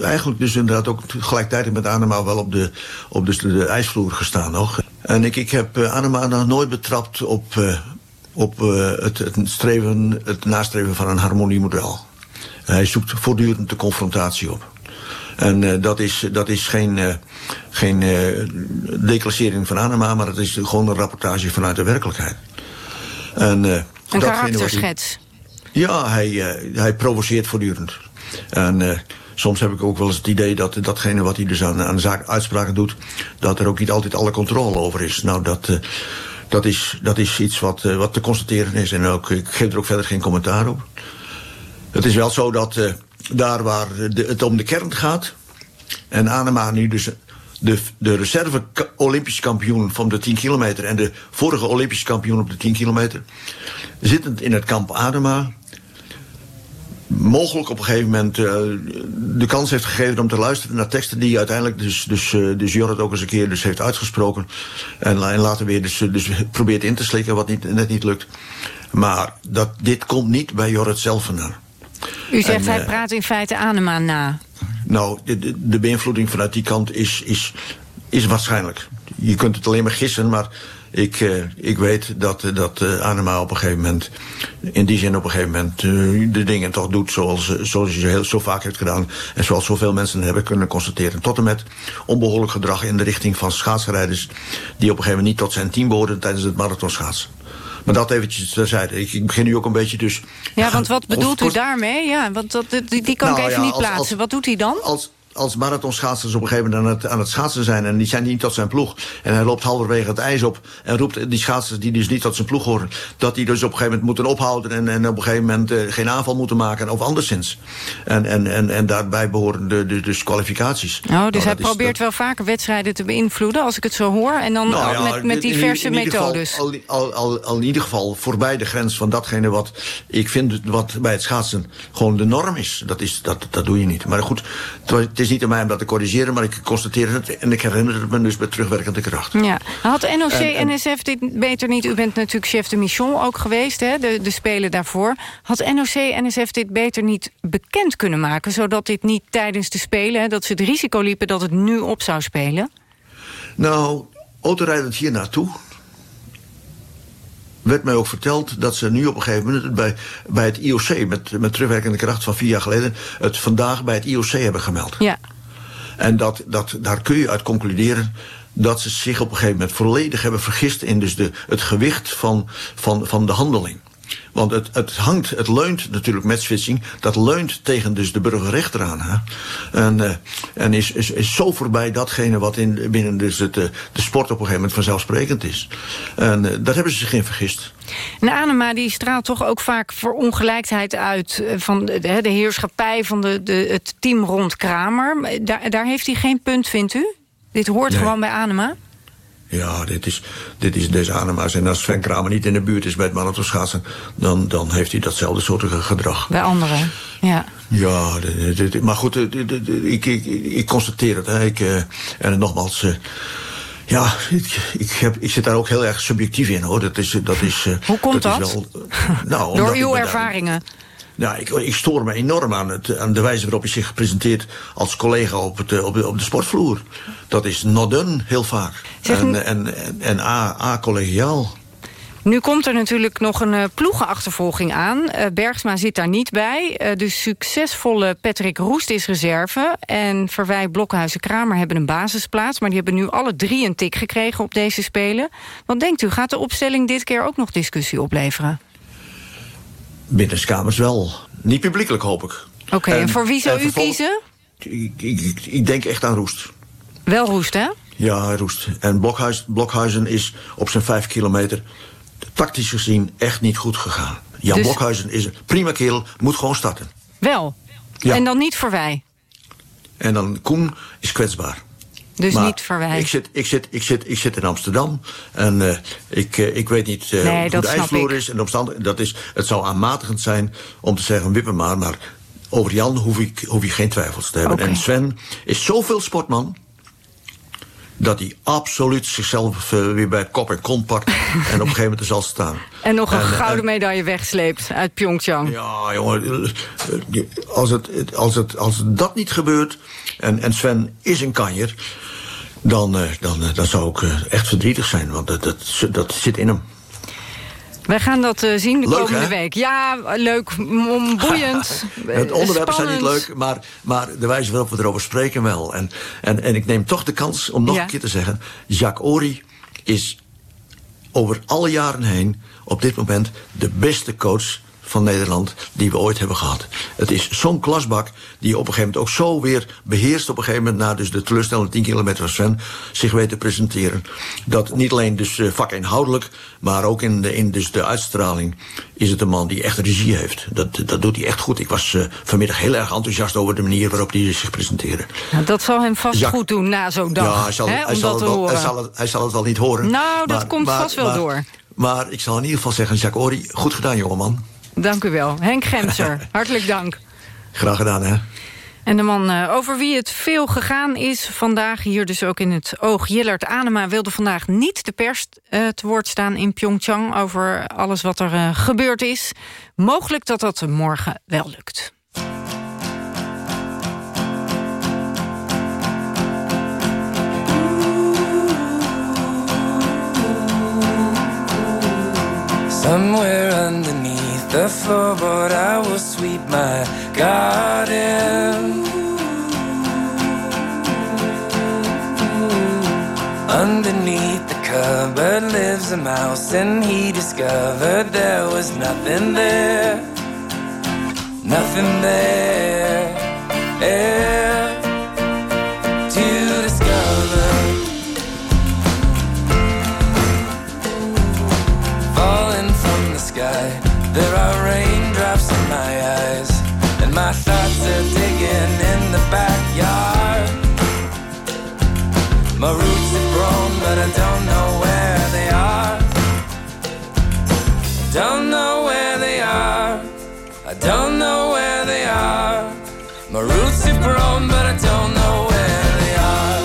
eigenlijk dus inderdaad ook gelijktijdig met Anema wel op de, op de, de ijsvloer gestaan nog. En ik, ik heb uh, Anema nog nooit betrapt op, uh, op uh, het, het, streven, het nastreven van een harmoniemodel. Hij zoekt voortdurend de confrontatie op. En dat, is, dat is geen, geen declassering van Anema, maar het is gewoon een rapportage vanuit de werkelijkheid. En, een karakterschets. Ja, hij, uh, hij provoceert voortdurend. En uh, soms heb ik ook wel eens het idee dat datgene wat hij dus aan, aan zaak uitspraken doet... dat er ook niet altijd alle controle over is. Nou, dat, uh, dat, is, dat is iets wat, wat te constateren is. En ook, ik geef er ook verder geen commentaar op. Het is wel zo dat daar waar het om de kern gaat... En Anema nu dus de, de reserve Olympische kampioen van de 10 kilometer... en de vorige Olympische kampioen op de 10 kilometer... zittend in het kamp Adema... mogelijk op een gegeven moment eh, de kans heeft gegeven om te luisteren naar teksten die uiteindelijk dus, dus, eh, dus Jorrit ook eens een keer dus heeft uitgesproken. En, en later weer dus, dus probeert in te slikken wat niet, net niet lukt. Maar dat, dit komt niet bij Jorrit zelf vandaan. U zegt En, hij eh, praat in feite Anema na. Nou, de, de, de beïnvloeding vanuit die kant is, is, is waarschijnlijk. Je kunt het alleen maar gissen, maar ik, eh, ik weet dat, eh, dat eh, Anema op een gegeven moment... in die zin op een gegeven moment de dingen toch doet zoals, zoals hij ze heel, zo vaak heeft gedaan... en zoals zoveel mensen hebben kunnen constateren. Tot en met onbehoorlijk gedrag in de richting van schaatsrijders... die op een gegeven moment niet tot zijn team behoorden tijdens het marathonschaatsen. Maar dat eventjes terzijde. Ik, ik begin nu ook een beetje dus... Ja, want wat bedoelt u daarmee? Ja, want dat, die, die kan ik Nou even ja, niet als- plaatsen. als- wat doet hij dan? Als, als marathonschaatsers op een gegeven moment aan het, aan het schaatsen zijn... en die zijn niet tot zijn ploeg... en hij loopt halverwege het ijs op... en roept die schaatsers die dus niet tot zijn ploeg horen... dat die dus op een gegeven moment moeten ophouden... en, en op een gegeven moment eh, geen aanval moeten maken of anderszins. En, en, en, en daarbij behoren de, de, dus kwalificaties. Oh, dus Nou, hij is- probeert wel vaker wedstrijden te beïnvloeden... als ik het zo hoor. En dan Nou ja, met, met diverse in methodes. Al, al, al, al in ieder geval voorbij de grens van datgene wat ik vind wat bij het schaatsen gewoon de norm is. Dat, is, dat, dat doe je niet. Maar goed, het het is niet aan mij om dat te corrigeren, maar ik constateer het en ik herinner het me dus met terugwerkende kracht. Ja. Had NOC, En- en- NSF dit beter niet... U bent natuurlijk chef de mission ook geweest, hè, de, de spelen daarvoor. Had NOC, NSF dit beter niet bekend kunnen maken... zodat dit niet tijdens de spelen... Hè, dat ze het risico liepen dat het nu op zou spelen? Nou, autorijdend hier naartoe werd mij ook verteld dat ze nu op een gegeven moment bij, bij het IOC, met, met terugwerkende kracht van vier jaar geleden, het vandaag bij het IOC hebben gemeld. Ja. En dat, dat, daar kun je uit concluderen dat ze zich op een gegeven moment volledig hebben vergist in dus de, het gewicht van, van, van de handeling. Want het, het hangt, het leunt natuurlijk matchfixing, dat leunt tegen dus de burgerrechter aan. Hè? En, eh, en is, is, is zo voorbij datgene wat in, binnen dus het, eh, de sport op een gegeven moment vanzelfsprekend is. En eh, daar hebben ze zich in vergist. En Anema die straalt toch ook vaak verongelijkheid uit... eh, van de, de, de heerschappij van de, de, het team rond Kramer. Daar, daar heeft hij geen punt, vindt u? Dit hoort Nee. gewoon bij Anema? Ja, dit is, dit is deze Anema's. En als Sven Kramer niet in de buurt is bij het marathonschaatsen... dan, dan heeft hij datzelfde soort gedrag. Bij anderen, ja. Ja, maar goed, ik, ik, ik constateer het. Hè. Ik, eh, en nogmaals, eh, ja, ik, ik, heb, ik zit daar ook heel erg subjectief in, hoor. Dat is, dat is, eh, Hoe komt dat? wel, nou, Door uw daar- ervaringen? Nou, ik, ik stoor me enorm aan, het, aan de wijze waarop je zich presenteert als collega op, het, eh, op, de, op de sportvloer. Dat is not done, heel vaak. Zeg, en, en, en, en A, A, collegiaal. Nu komt er natuurlijk nog een eh, ploegenachtervolging aan. Eh, Bergsma zit daar niet bij. De succesvolle Patrick Roest is reserve. En Verwij, Blokhuizen, Kramer hebben een basisplaats. Maar die hebben nu alle drie een tik gekregen op deze Spelen. Wat denkt u, gaat de opstelling dit keer ook nog discussie opleveren? Binnenskamers wel. Niet publiekelijk, hoop ik. Oké, en, voor wie zou u kiezen? Ik, ik, ik, ik denk echt aan Roest. Wel Roest, hè? Ja, Roest. En Blokhuis, Blokhuizen is op zijn vijf kilometer tactisch gezien echt niet goed gegaan. Jan Dus- Blokhuizen is een prima kerel, moet gewoon starten. Wel. Ja. En dan niet Verwij. En dan Koen is kwetsbaar. Dus Maar niet Verwij. Ik zit, ik, zit, ik, zit, ik zit in Amsterdam en eh, ik, eh, ik weet niet eh, Nee, hoe de ijsvloer is. En de dat is, het zou aanmatigend zijn om te zeggen, wip hem maar. Maar over Jan hoef ik, hoef je geen twijfels te hebben. En Sven is zoveel sportman dat hij absoluut zichzelf weer bij kop en kont pakt... en op een gegeven moment er zal staan. En nog een En, gouden en- medaille wegsleept uit Pyeongchang. ja, jongen, als het, als het, als dat niet gebeurt... en, en Sven is een kanjer... dan, eh, dan, eh, dan zou ik eh, echt verdrietig zijn, want dat, dat, dat zit in hem. Wij gaan dat zien de Leuk, komende hè? week. Ja, leuk, boeiend. Het onderwerpen zijn niet leuk, maar, maar de wijze waarop we erover spreken wel. En, en, en ik neem toch de kans om nog Ja. een keer te zeggen... Jacques Ory is over alle jaren heen op dit moment de beste coach van Nederland die we ooit hebben gehad. Het is zo'n klasbak die op een gegeven moment ook zo weer beheerst... op een gegeven moment na dus de teleurstellende 10 kilometer van Sven... zich weet te presenteren. Dat niet alleen dus uh, vakinhoudelijk, maar ook in, de, in dus de uitstraling... is het een man die echt regie heeft. Dat, dat doet hij echt goed. Ik was uh, vanmiddag heel erg enthousiast over de manier waarop hij zich presenteerde. Nou, dat zal hem vast goed doen na zo'n dag. Ja, hij zal, hè, hij, zal het wel, hij, zal het, hij zal het wel niet horen. Nou, dat maar, komt maar, vast wel maar, door. Maar ik zal in ieder geval zeggen, Jacques Ori, goed gedaan, jongeman. Dank u wel. Henk Gemser, hartelijk dank. Graag gedaan, hè. En de man uh, over wie het veel gegaan is vandaag, hier dus ook in het oog. Jillard Anema wilde vandaag niet de pers uh, te woord staan in Pyeongchang... over alles wat er uh, gebeurd is. Mogelijk dat dat morgen wel lukt. Somewhere underneath the floorboard I will sweep my garden. Underneath the cupboard lives a mouse And he discovered there was nothing there. Nothing there. Yeah, My roots have grown, but I don't know where they are. Don't know where they are. I don't know where they are. My roots have grown, but I don't know where they are.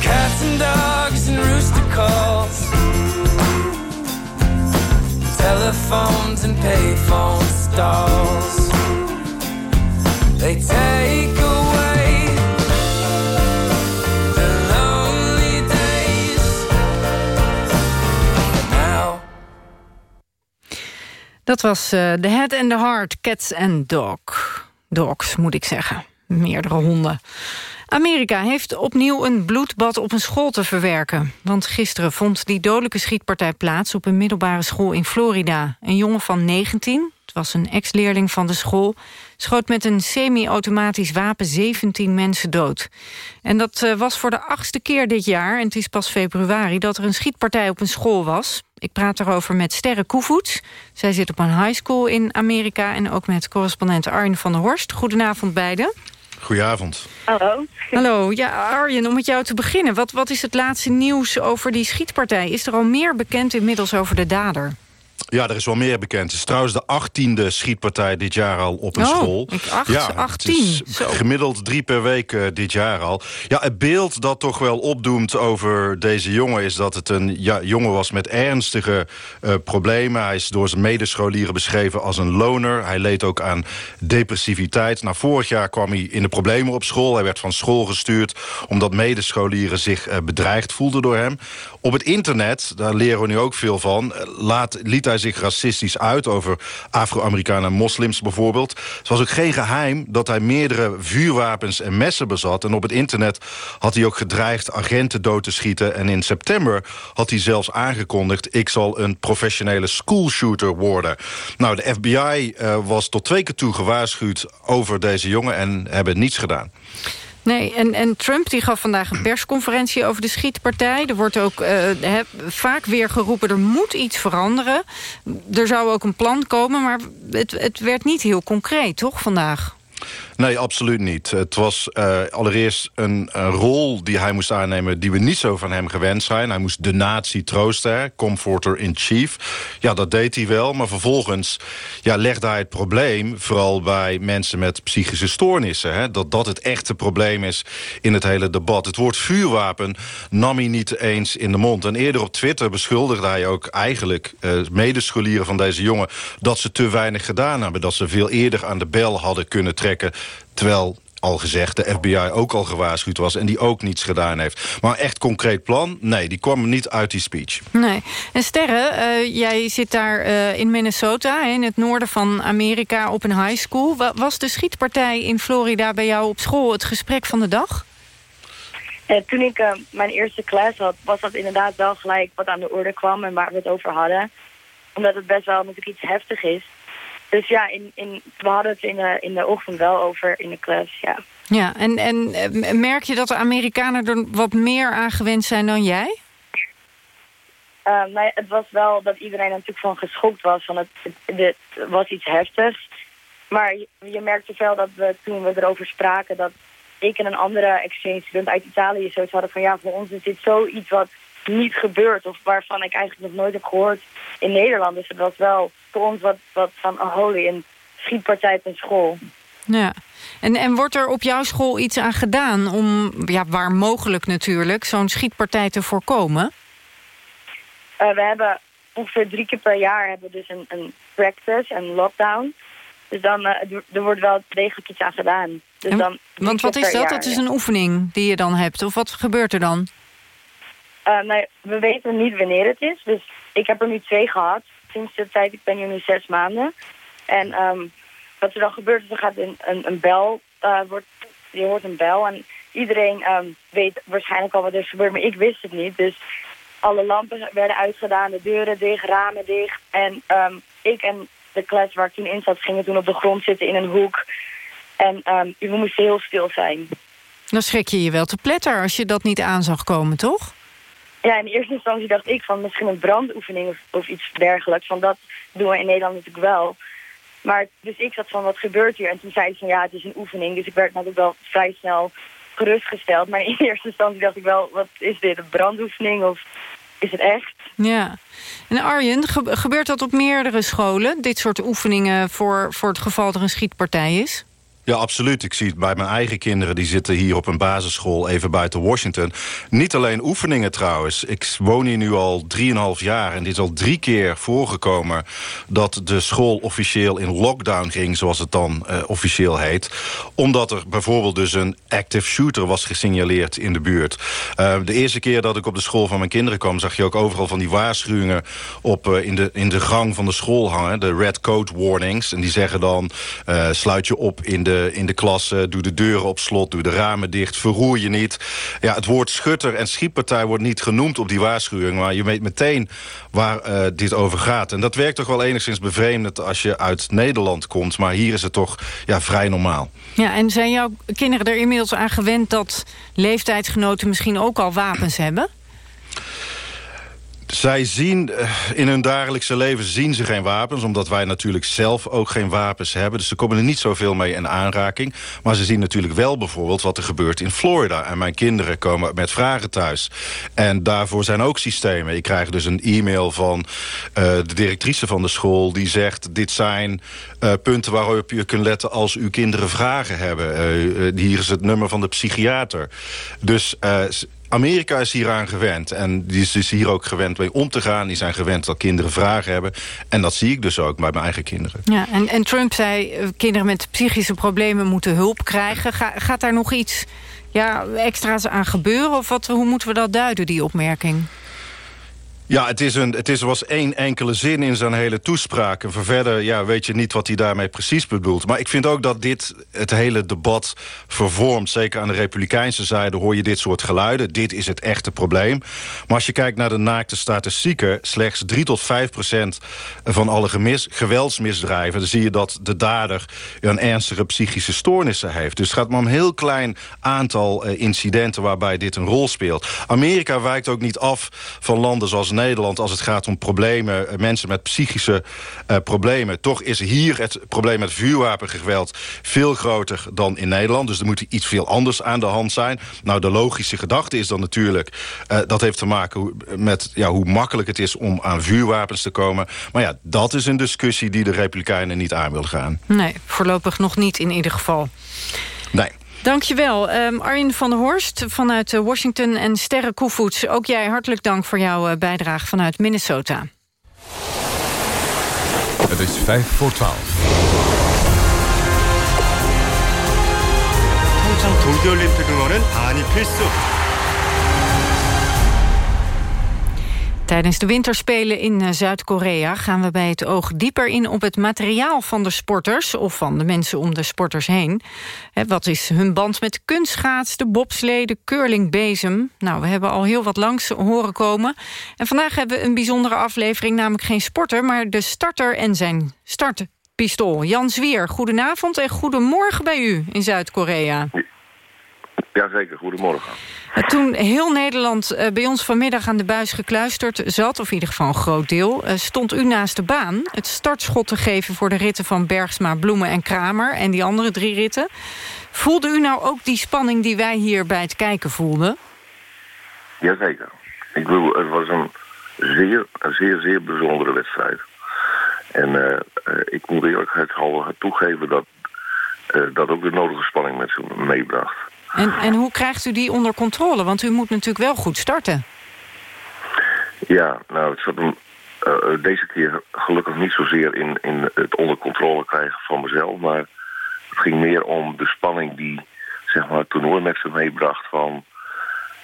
Cats and dogs and rooster calls. Telephones and payphone stalls. Dat was uh, The Head and the Heart, Cats and Dog. Dogs, moet ik zeggen. Meerdere honden. Amerika heeft opnieuw een bloedbad op een school te verwerken. Want gisteren vond die dodelijke schietpartij plaats... op een middelbare school in Florida. Een jongen van 19, het was een ex-leerling van de school... schoot met een semi-automatisch wapen 17 mensen dood. En dat uh, was voor de achtste keer dit jaar... en het is pas februari dat er een schietpartij op een school was. Ik praat daarover met Sterre Koevoets. Zij zit op een high school in Amerika... en ook met correspondent Arjen van der Horst. Goedenavond beiden. Goedenavond. Hallo. Hallo. Ja, Arjen, om met jou te beginnen. Wat, wat is het laatste nieuws over die schietpartij? Is er al meer bekend inmiddels over de dader? Ja, er is wel meer bekend. Het is trouwens de achttiende schietpartij dit jaar al op een oh, school. Acht, ja, 18. Gemiddeld drie per week uh, dit jaar al. Ja, het beeld dat toch wel opdoemt over deze jongen... is dat het een ja, jongen was met ernstige uh, problemen. Hij is door zijn medescholieren beschreven als een loner. Hij leed ook aan depressiviteit. Nou, vorig jaar kwam hij in de problemen op school. Hij werd van school gestuurd omdat medescholieren zich uh, bedreigd voelden door hem. Op het internet, daar leren we nu ook veel van... Laat, liet hij zich racistisch uit over Afro-Amerikanen en moslims bijvoorbeeld. Het was ook geen geheim dat hij meerdere vuurwapens en messen bezat. En op het internet had hij ook gedreigd agenten dood te schieten. En in september had hij zelfs aangekondigd... ik zal een professionele schoolshooter worden. Nou, de FBI uh, was tot twee keer toe gewaarschuwd over deze jongen... en hebben niets gedaan. Nee, en, en Trump die gaf vandaag een persconferentie over de schietpartij. Er wordt ook he, vaak weer geroepen, er moet iets veranderen. Er zou ook een plan komen, maar het, het werd niet heel concreet, toch, vandaag? Nee, absoluut niet. Het was uh, allereerst een, rol die hij moest aannemen... die we niet zo van hem gewend zijn. Hij moest de natie troosten, comforter in chief. Ja, dat deed hij wel, maar vervolgens ja, legde hij het probleem... vooral bij mensen met psychische stoornissen. Hè? Dat dat het echte probleem is in het hele debat. Het woord vuurwapen nam hij niet eens in de mond. En eerder op Twitter beschuldigde hij ook eigenlijk... Uh, medescholieren van deze jongen... dat ze te weinig gedaan hebben. Dat ze veel eerder aan de bel hadden kunnen trekken Terwijl al gezegd, de FBI ook al gewaarschuwd was... en die ook niets gedaan heeft. Maar echt concreet plan? Nee, die kwam niet uit die speech. Nee. En Sterre, uh, jij zit daar uh, in Minnesota, in het noorden van Amerika... op een high school. Was de schietpartij in Florida bij jou op school het gesprek van de dag? En toen ik uh, mijn eerste klas had, was dat inderdaad wel gelijk wat aan de orde kwam en waar we het over hadden. Omdat het best wel natuurlijk iets heftig is. Dus ja, in, in, we hadden het in de, in de ochtend wel over in de klas, ja. Ja, en, en eh, merk je dat de Amerikanen er wat meer aan gewend zijn dan jij? Uh, nee, het was wel dat iedereen natuurlijk van geschokt was. Van het, het, het was iets heftigs. Maar je, je merkte wel dat we toen we erover spraken... dat ik en een andere exchange student uit Italië zoiets hadden van... ja, voor ons is dit zoiets wat niet gebeurt... of waarvan ik eigenlijk nog nooit heb gehoord in Nederland. Dus het was wel voor ons wat, wat van... oh holy, een schietpartij op een school. Ja. En, en wordt er op jouw school iets aan gedaan om, ja, waar mogelijk natuurlijk... zo'n schietpartij te voorkomen? Uh, we hebben ongeveer drie keer per jaar hebben we dus een, een practice, een lockdown... Dus dan, uh, er wordt wel degelijk iets aan gedaan. Dus dan, want wat is dat? dat is een oefening die je dan hebt. Of wat gebeurt er dan? Nee, we weten niet wanneer het is. Dus ik heb er nu twee gehad. Sinds de tijd, ik ben hier nu zes maanden. En um, wat er dan gebeurt is, er gaat een, een, bel, uh, wordt, je hoort een bel. En iedereen um, weet waarschijnlijk al wat er gebeurt, maar ik wist het niet. Dus alle lampen werden uitgedaan, de deuren dicht, ramen dicht. En um, ik en de klas waar ik toen in zat, gingen toen op de grond zitten in een hoek. En we moesten heel stil zijn. Dan schrik je je wel te pletter als je dat niet aan zag komen, toch? Ja, in eerste instantie dacht ik van misschien een brandoefening of, iets dergelijks. Want dat doen we in Nederland natuurlijk wel. Maar dus ik zat van, wat gebeurt hier? En toen zei ze van, ja, het is een oefening. Dus ik werd natuurlijk wel vrij snel gerustgesteld. Maar in eerste instantie dacht ik wel, wat is dit, een brandoefening? Of is het echt? Ja. En Arjen, gebeurt dat op meerdere scholen? Dit soort oefeningen voor, voor het geval er een schietpartij is? Ja, absoluut. Ik zie het bij mijn eigen kinderen. Die zitten hier op een basisschool even buiten Washington. Niet alleen oefeningen trouwens. Ik woon hier nu al 3,5 jaar. En dit is al drie keer voorgekomen... dat de school officieel in lockdown ging, zoals het dan uh, officieel heet. Omdat er bijvoorbeeld dus een active shooter was gesignaleerd in de buurt. Uh, de eerste keer dat ik op de school van mijn kinderen kwam... zag je ook overal van die waarschuwingen op, uh, in, de, in de gang van de school hangen. De red coat warnings. En die zeggen dan, sluit je op in de in de klas. doe de deuren op slot, doe de ramen dicht, verroer je niet. Ja, het woord schutter en schietpartij wordt niet genoemd op die waarschuwing... maar je weet meteen waar uh, dit over gaat. En dat werkt toch wel enigszins bevreemdend als je uit Nederland komt... maar hier is het toch ja, vrij normaal. Ja, en zijn jouw kinderen er inmiddels aan gewend... dat leeftijdsgenoten misschien ook al wapens hebben? Zij zien eh, in hun dagelijkse leven zien ze geen wapens... omdat wij natuurlijk zelf ook geen wapens hebben. Dus ze komen er niet zoveel mee in aanraking. Maar ze zien natuurlijk wel bijvoorbeeld wat er gebeurt in Florida. En mijn kinderen komen met vragen thuis. En daarvoor zijn ook systemen. Ik krijg dus een e-mail van uh, de directrice van de school... die zegt, dit zijn uh, punten waarop je kunt letten als uw kinderen vragen hebben. hier is het nummer van de psychiater. Dus Amerika is hieraan gewend. En die is dus hier ook gewend mee om te gaan. Die zijn gewend dat kinderen vragen hebben. En dat zie ik dus ook bij mijn eigen kinderen. Ja, en, en Trump zei, uh, kinderen met psychische problemen moeten hulp krijgen. Ga, gaat daar nog iets ja, extra's aan gebeuren? Of wat, hoe moeten we dat duiden, die opmerking? Ja, het, is een, het is, was één enkele zin in zijn hele toespraak. En verder ja, weet je niet wat hij daarmee precies bedoelt. Maar ik vind ook dat dit het hele debat vervormt. Zeker aan de republikeinse zijde hoor je dit soort geluiden. Dit is het echte probleem. Maar als je kijkt naar de naakte statistieken... slechts 3 tot 5 procent van alle geweldsmisdrijven... dan zie je dat de dader een ernstige psychische stoornissen heeft. Dus het gaat maar om een heel klein aantal uh, incidenten... waarbij dit een rol speelt. Amerika wijkt ook niet af van landen zoals Nederland als het gaat om problemen, eh, mensen met psychische uh, problemen. Toch is hier het probleem met vuurwapengeweld veel groter dan in Nederland. Dus er moet iets veel anders aan de hand zijn. Nou, de logische gedachte is dan natuurlijk... Uh, dat heeft te maken met ja, hoe makkelijk het is om aan vuurwapens te komen. Maar ja, dat is een discussie die de Republikeinen niet aan willen gaan. Nee, voorlopig nog niet in ieder geval. Nee. Dankjewel. Um, Arjen van der Horst vanuit Washington en Sterre Koevoets. Ook jij hartelijk dank voor jouw bijdrage vanuit Minnesota. Het is vijf voor twaalf. Tijdens de winterspelen in eh, Zuid-Korea gaan we bij het oog dieper in op het materiaal van de sporters of van de mensen om de sporters heen. wat is hun band met kunstschaats, de bobslee, de curlingbezem? Nou, we hebben al heel wat langs horen komen. En vandaag hebben we een bijzondere aflevering, namelijk geen sporter, maar de starter en zijn startpistool. Jan Zwier, goedenavond en goedemorgen bij u in Zuid-Korea. Jazeker, goedemorgen. Toen heel Nederland eh, bij ons vanmiddag aan de buis gekluisterd zat... of in ieder geval een groot deel, eh, stond u naast de baan... het startschot te geven voor de ritten van Bergsma, Bloemen en Kramer... en die andere drie ritten. Voelde u nou ook die spanning die wij hier bij het kijken voelden? Jazeker. Ik bedoel, het was een zeer, een zeer, zeer bijzondere wedstrijd. En uh, ik moet eerlijkheidshalve toegeven dat dat ook de nodige spanning met zich meebracht. En, en hoe krijgt u die onder controle? Want u moet natuurlijk wel goed starten. Ja, nou, het zat hem uh, deze keer gelukkig niet zozeer in, in het onder controle krijgen van mezelf. Maar het ging meer om de spanning die zeg maar, het toernooi met zich meebracht van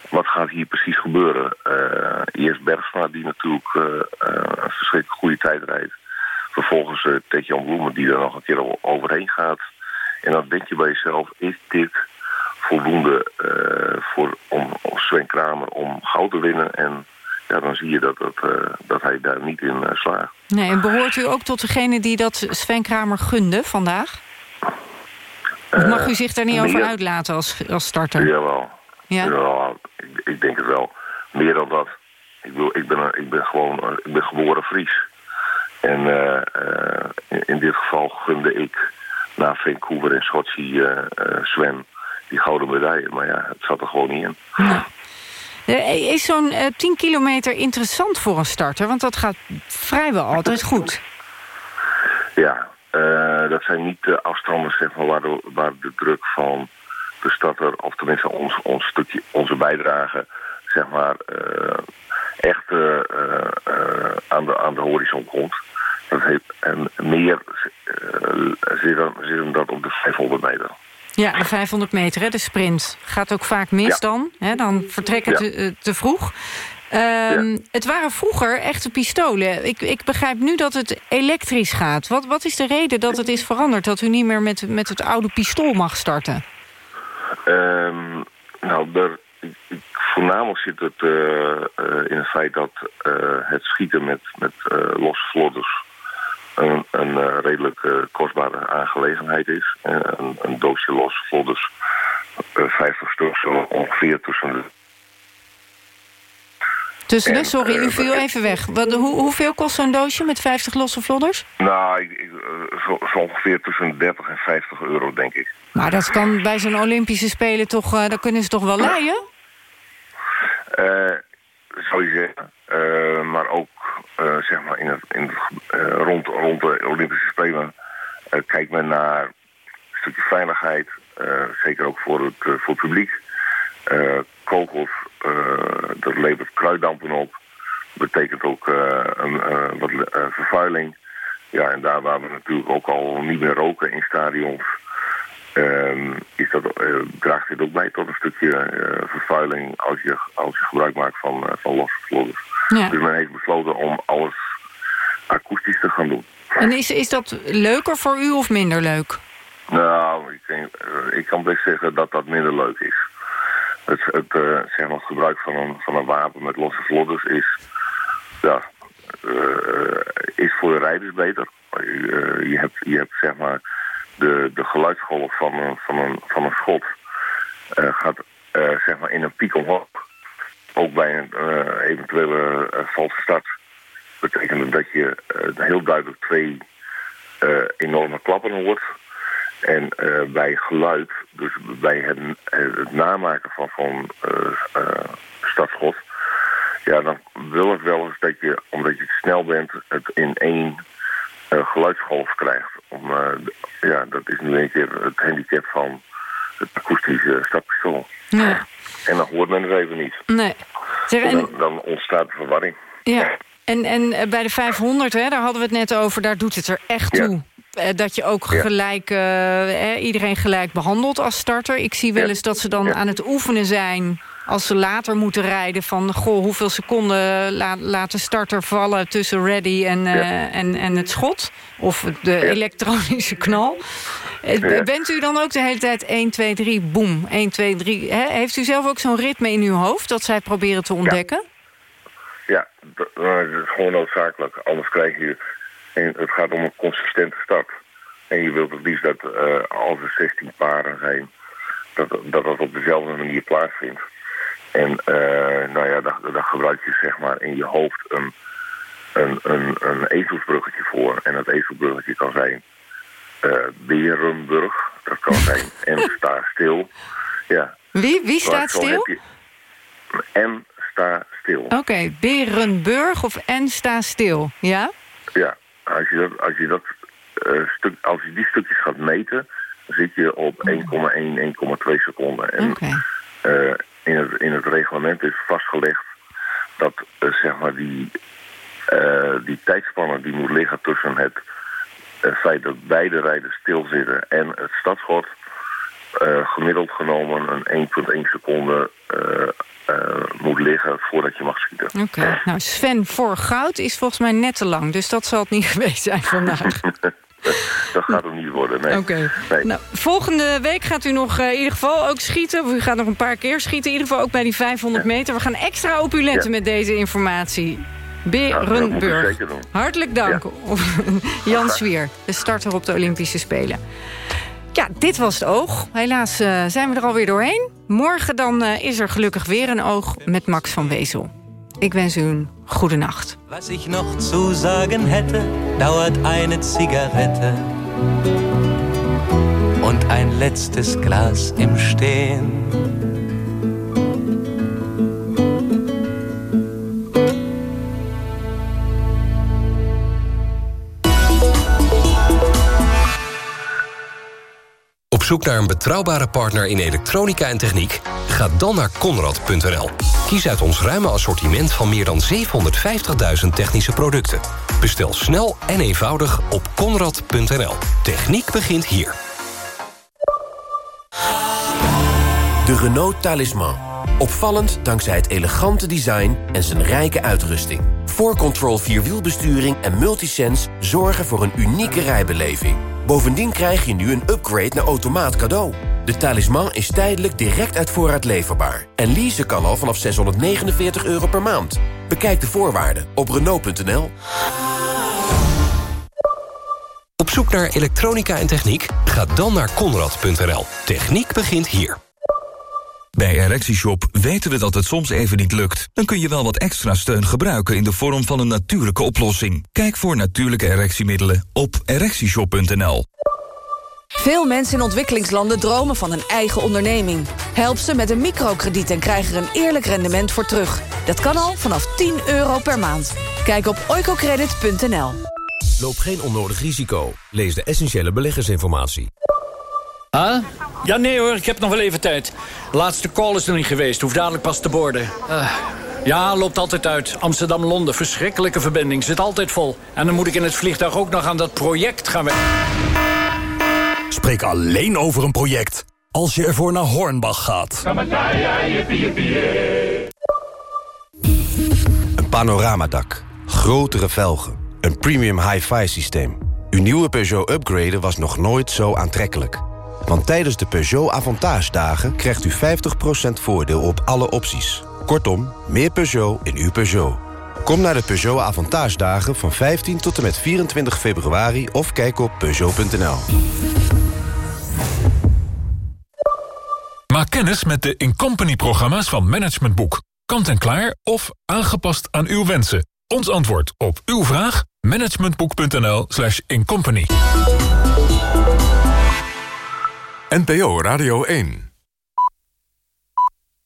wat gaat hier precies gebeuren. Uh, eerst Bergsma die natuurlijk uh, een verschrikkelijk goede tijd rijdt. Vervolgens uh, Tetjan Bloemen die er nog een keer overheen gaat. En dan denk je bij jezelf, is dit voldoende uh, voor, om, Sven Kramer om goud te winnen. En ja, dan zie je dat, dat, uh, dat hij daar niet in uh, slaagt. Nee, en behoort u ook tot degene die dat Sven Kramer gunde vandaag? Of mag u zich daar niet over uitlaten als, als starter? Jawel. Ja? Jawel ik, ik, denk het wel. Meer dan dat. Ik, bedoel, ik, ben, ik ben gewoon ik ben geboren Fries. En in, in, dit geval gunde ik na Vancouver en Sochi Sven die gouden medaille. Maar ja, het zat er gewoon niet in. Eh, is zo'n uh, 10 kilometer interessant voor een starter? Want dat gaat vrijwel altijd goed. Ja, uh, dat zijn niet de afstanden zeg maar, waar, de, waar de druk van de starter... of tenminste ons, ons stukje, onze bijdrage zeg maar, uh, echt aan, de, aan de horizon komt. Dat heeft, en meer zit dat op de 500 meter. Ja, de 500 meter, hè, de sprint. Gaat ook vaak mis dan. Hè, dan vertrekken te, eh, te, vroeg. Um, Het waren vroeger echte pistolen. Ik, ik begrijp nu dat het elektrisch gaat. Wat, wat is de reden dat het is veranderd? Dat u niet meer met, met het oude pistool mag starten? Um, nou, er, voornamelijk zit het uh, uh, in het feit dat uh, het schieten met, met losse vlodders een, een uh, redelijk uh, kostbare aangelegenheid is. Uh, een, een, doosje los vlodders, 50 stuks, zo ongeveer tussen de... Tussen de? Sorry, u viel even weg. Wat, hoe, hoeveel kost zo'n doosje met 50 losse vlodders? Nou, ik, ik, zo, zo, ongeveer tussen 30 en 50 euro, denk ik. Maar dat kan bij zo'n Olympische Spelen toch... daar kunnen ze toch wel leien? zou je zeggen. maar ook uh, zeg maar in het, in uh, rond, rond de Olympische Spelen uh, kijkt men naar een stukje veiligheid. zeker ook voor het, voor publiek. kogels, dat levert kruiddampen op. Betekent ook een, wat vervuiling. Ja, en daar waar we natuurlijk ook al niet meer roken in stadions... Um, is dat, uh, draagt dit ook bij tot een stukje uh, vervuiling als je, als je gebruik maakt van, uh, van losse vlodders. Ja. Dus men heeft besloten om alles akoestisch te gaan doen. En is, is dat leuker voor u of minder leuk? Nou, ik, denk, ik kan best zeggen dat dat minder leuk is. Het, het, zeg maar, gebruik van een, van een wapen met losse vlodders is, ja, is voor de rijders beter. je, hebt, je hebt zeg maar de, de geluidsgolf van een, van een, van een schot uh, gaat uh, zeg maar in een piek omhoog. Ook bij een uh, eventuele valse start betekent dat je heel duidelijk twee enorme klappen hoort. En bij geluid, dus bij het, het namaken van zo'n startschot, ja, dan wil het wel eens dat je, omdat je snel bent, het in één geluidsgolf krijgt. Om, ja, dat is nu een keer het handicap van het akoestische stappistool. Ja. En dan hoort men het even niet. Nee. Zeg, en... dan, dan, ontstaat de verwarring. Ja. En, en eh, bij de 500, hè, daar hadden we het net over, daar doet het er echt toe. Eh, dat je ook gelijk, uh, iedereen gelijk behandelt als starter. Ik zie wel eens dat ze dan aan het oefenen zijn als ze later moeten rijden... van goh, hoeveel seconden la, laat de starter vallen tussen ready en, uh, en, en het schot? Of de elektronische knal? Ja. Bent u dan ook de hele tijd 1, 2, 3, boem, 1, 2, 3? Hè? Heeft u zelf ook zo'n ritme in uw hoofd dat zij proberen te ontdekken? Ja, ja dat is gewoon noodzakelijk. Anders krijg je... Het gaat om een consistente start. En je wilt het liefst dat uh, als er 16 paren zijn... dat dat, dat op dezelfde manier plaatsvindt. En uh, nou ja, daar, daar gebruik je zeg maar in je hoofd een, een, een, een ezelsbruggetje voor. En dat ezelsbruggetje kan zijn uh, Berenburg. Dat kan zijn en sta stil. Ja. Wie, wie staat stil? En sta stil. Oké, okay, Berenburg of en sta stil, ja? Ja, als je dat, als je dat uh, stuk, als je die stukjes gaat meten, zit je op 1,1, 1,2 seconden. En okay. uh, in, het, in het reglement is vastgelegd dat uh, zeg maar die, die tijdspanne die moet liggen tussen het feit dat beide rijders stilzitten en het startschot... Uh, gemiddeld genomen een 1,1 seconde moet liggen voordat je mag schieten. Oké, okay. nou Sven voor goud is volgens mij net te lang, dus dat zal het niet geweest zijn vandaag. dat gaat hem niet worden, nee. Oké. Okay. Nou, volgende week gaat u nog in ieder geval ook schieten. Of u gaat nog een paar keer schieten, in ieder geval ook bij die 500 ja. meter. We gaan extra op u letten ja. met deze informatie. Berenburg. Hartelijk dank, ja. Jan Zwier, de starter op de Olympische Spelen. Ja, dit was het oog. Helaas uh, zijn we er alweer doorheen. Morgen dan uh, is er gelukkig weer een oog met Max van Wezel. Ik wens u een goede nacht. Was ik nog zu sagen hätte, dauert eine Zigarette und ein letztes Glas im Stehen. Zoek naar een betrouwbare partner in elektronica en techniek? Ga dan naar Conrad.nl. Kies uit ons ruime assortiment van meer dan 750.000 technische producten. Bestel snel en eenvoudig op Conrad.nl. Techniek begint hier. De Renault Talisman. Opvallend dankzij het elegante design en zijn rijke uitrusting. 4Control Vierwielbesturing en Multisense zorgen voor een unieke rijbeleving. Bovendien krijg je nu een upgrade naar automaat cadeau. De talisman is tijdelijk direct uit voorraad leverbaar. En leasen kan al vanaf 649 euro per maand. Bekijk de voorwaarden op Renault.nl. Op zoek naar elektronica en techniek? Ga dan naar Conrad.nl. Techniek begint hier. Bij ErectieShop weten we dat het soms even niet lukt. Dan kun je wel wat extra steun gebruiken in de vorm van een natuurlijke oplossing. Kijk voor natuurlijke erectiemiddelen op ErectieShop.nl. Veel mensen in ontwikkelingslanden dromen van een eigen onderneming. Help ze met een microkrediet en krijg er een eerlijk rendement voor terug. Dat kan al vanaf 10 euro per maand. Kijk op oicocredit.nl. Loop geen onnodig risico. Lees de essentiële beleggersinformatie. Huh? Ja, nee hoor, ik heb nog wel even tijd. laatste call is er niet geweest, hoef dadelijk pas te borden. Uh, ja, loopt altijd uit. Amsterdam-Londen, verschrikkelijke verbinding, zit altijd vol. En dan moet ik in het vliegtuig ook nog aan dat project gaan Spreek alleen over een project als je ervoor naar Hornbach gaat. Een panoramadak, grotere velgen, een premium hi-fi systeem. Uw nieuwe Peugeot upgraden was nog nooit zo aantrekkelijk. Want tijdens de Peugeot Avantage dagen krijgt u 50% voordeel op alle opties. Kortom, meer Peugeot in uw Peugeot. Kom naar de Peugeot Avantage dagen van 15 tot en met 24 februari... of kijk op Peugeot.nl. Maak kennis met de Incompany-programma's van Management Boek. Kant en klaar of aangepast aan uw wensen. Ons antwoord op uw vraag? managementboek.nl slash incompany. NPO Radio 1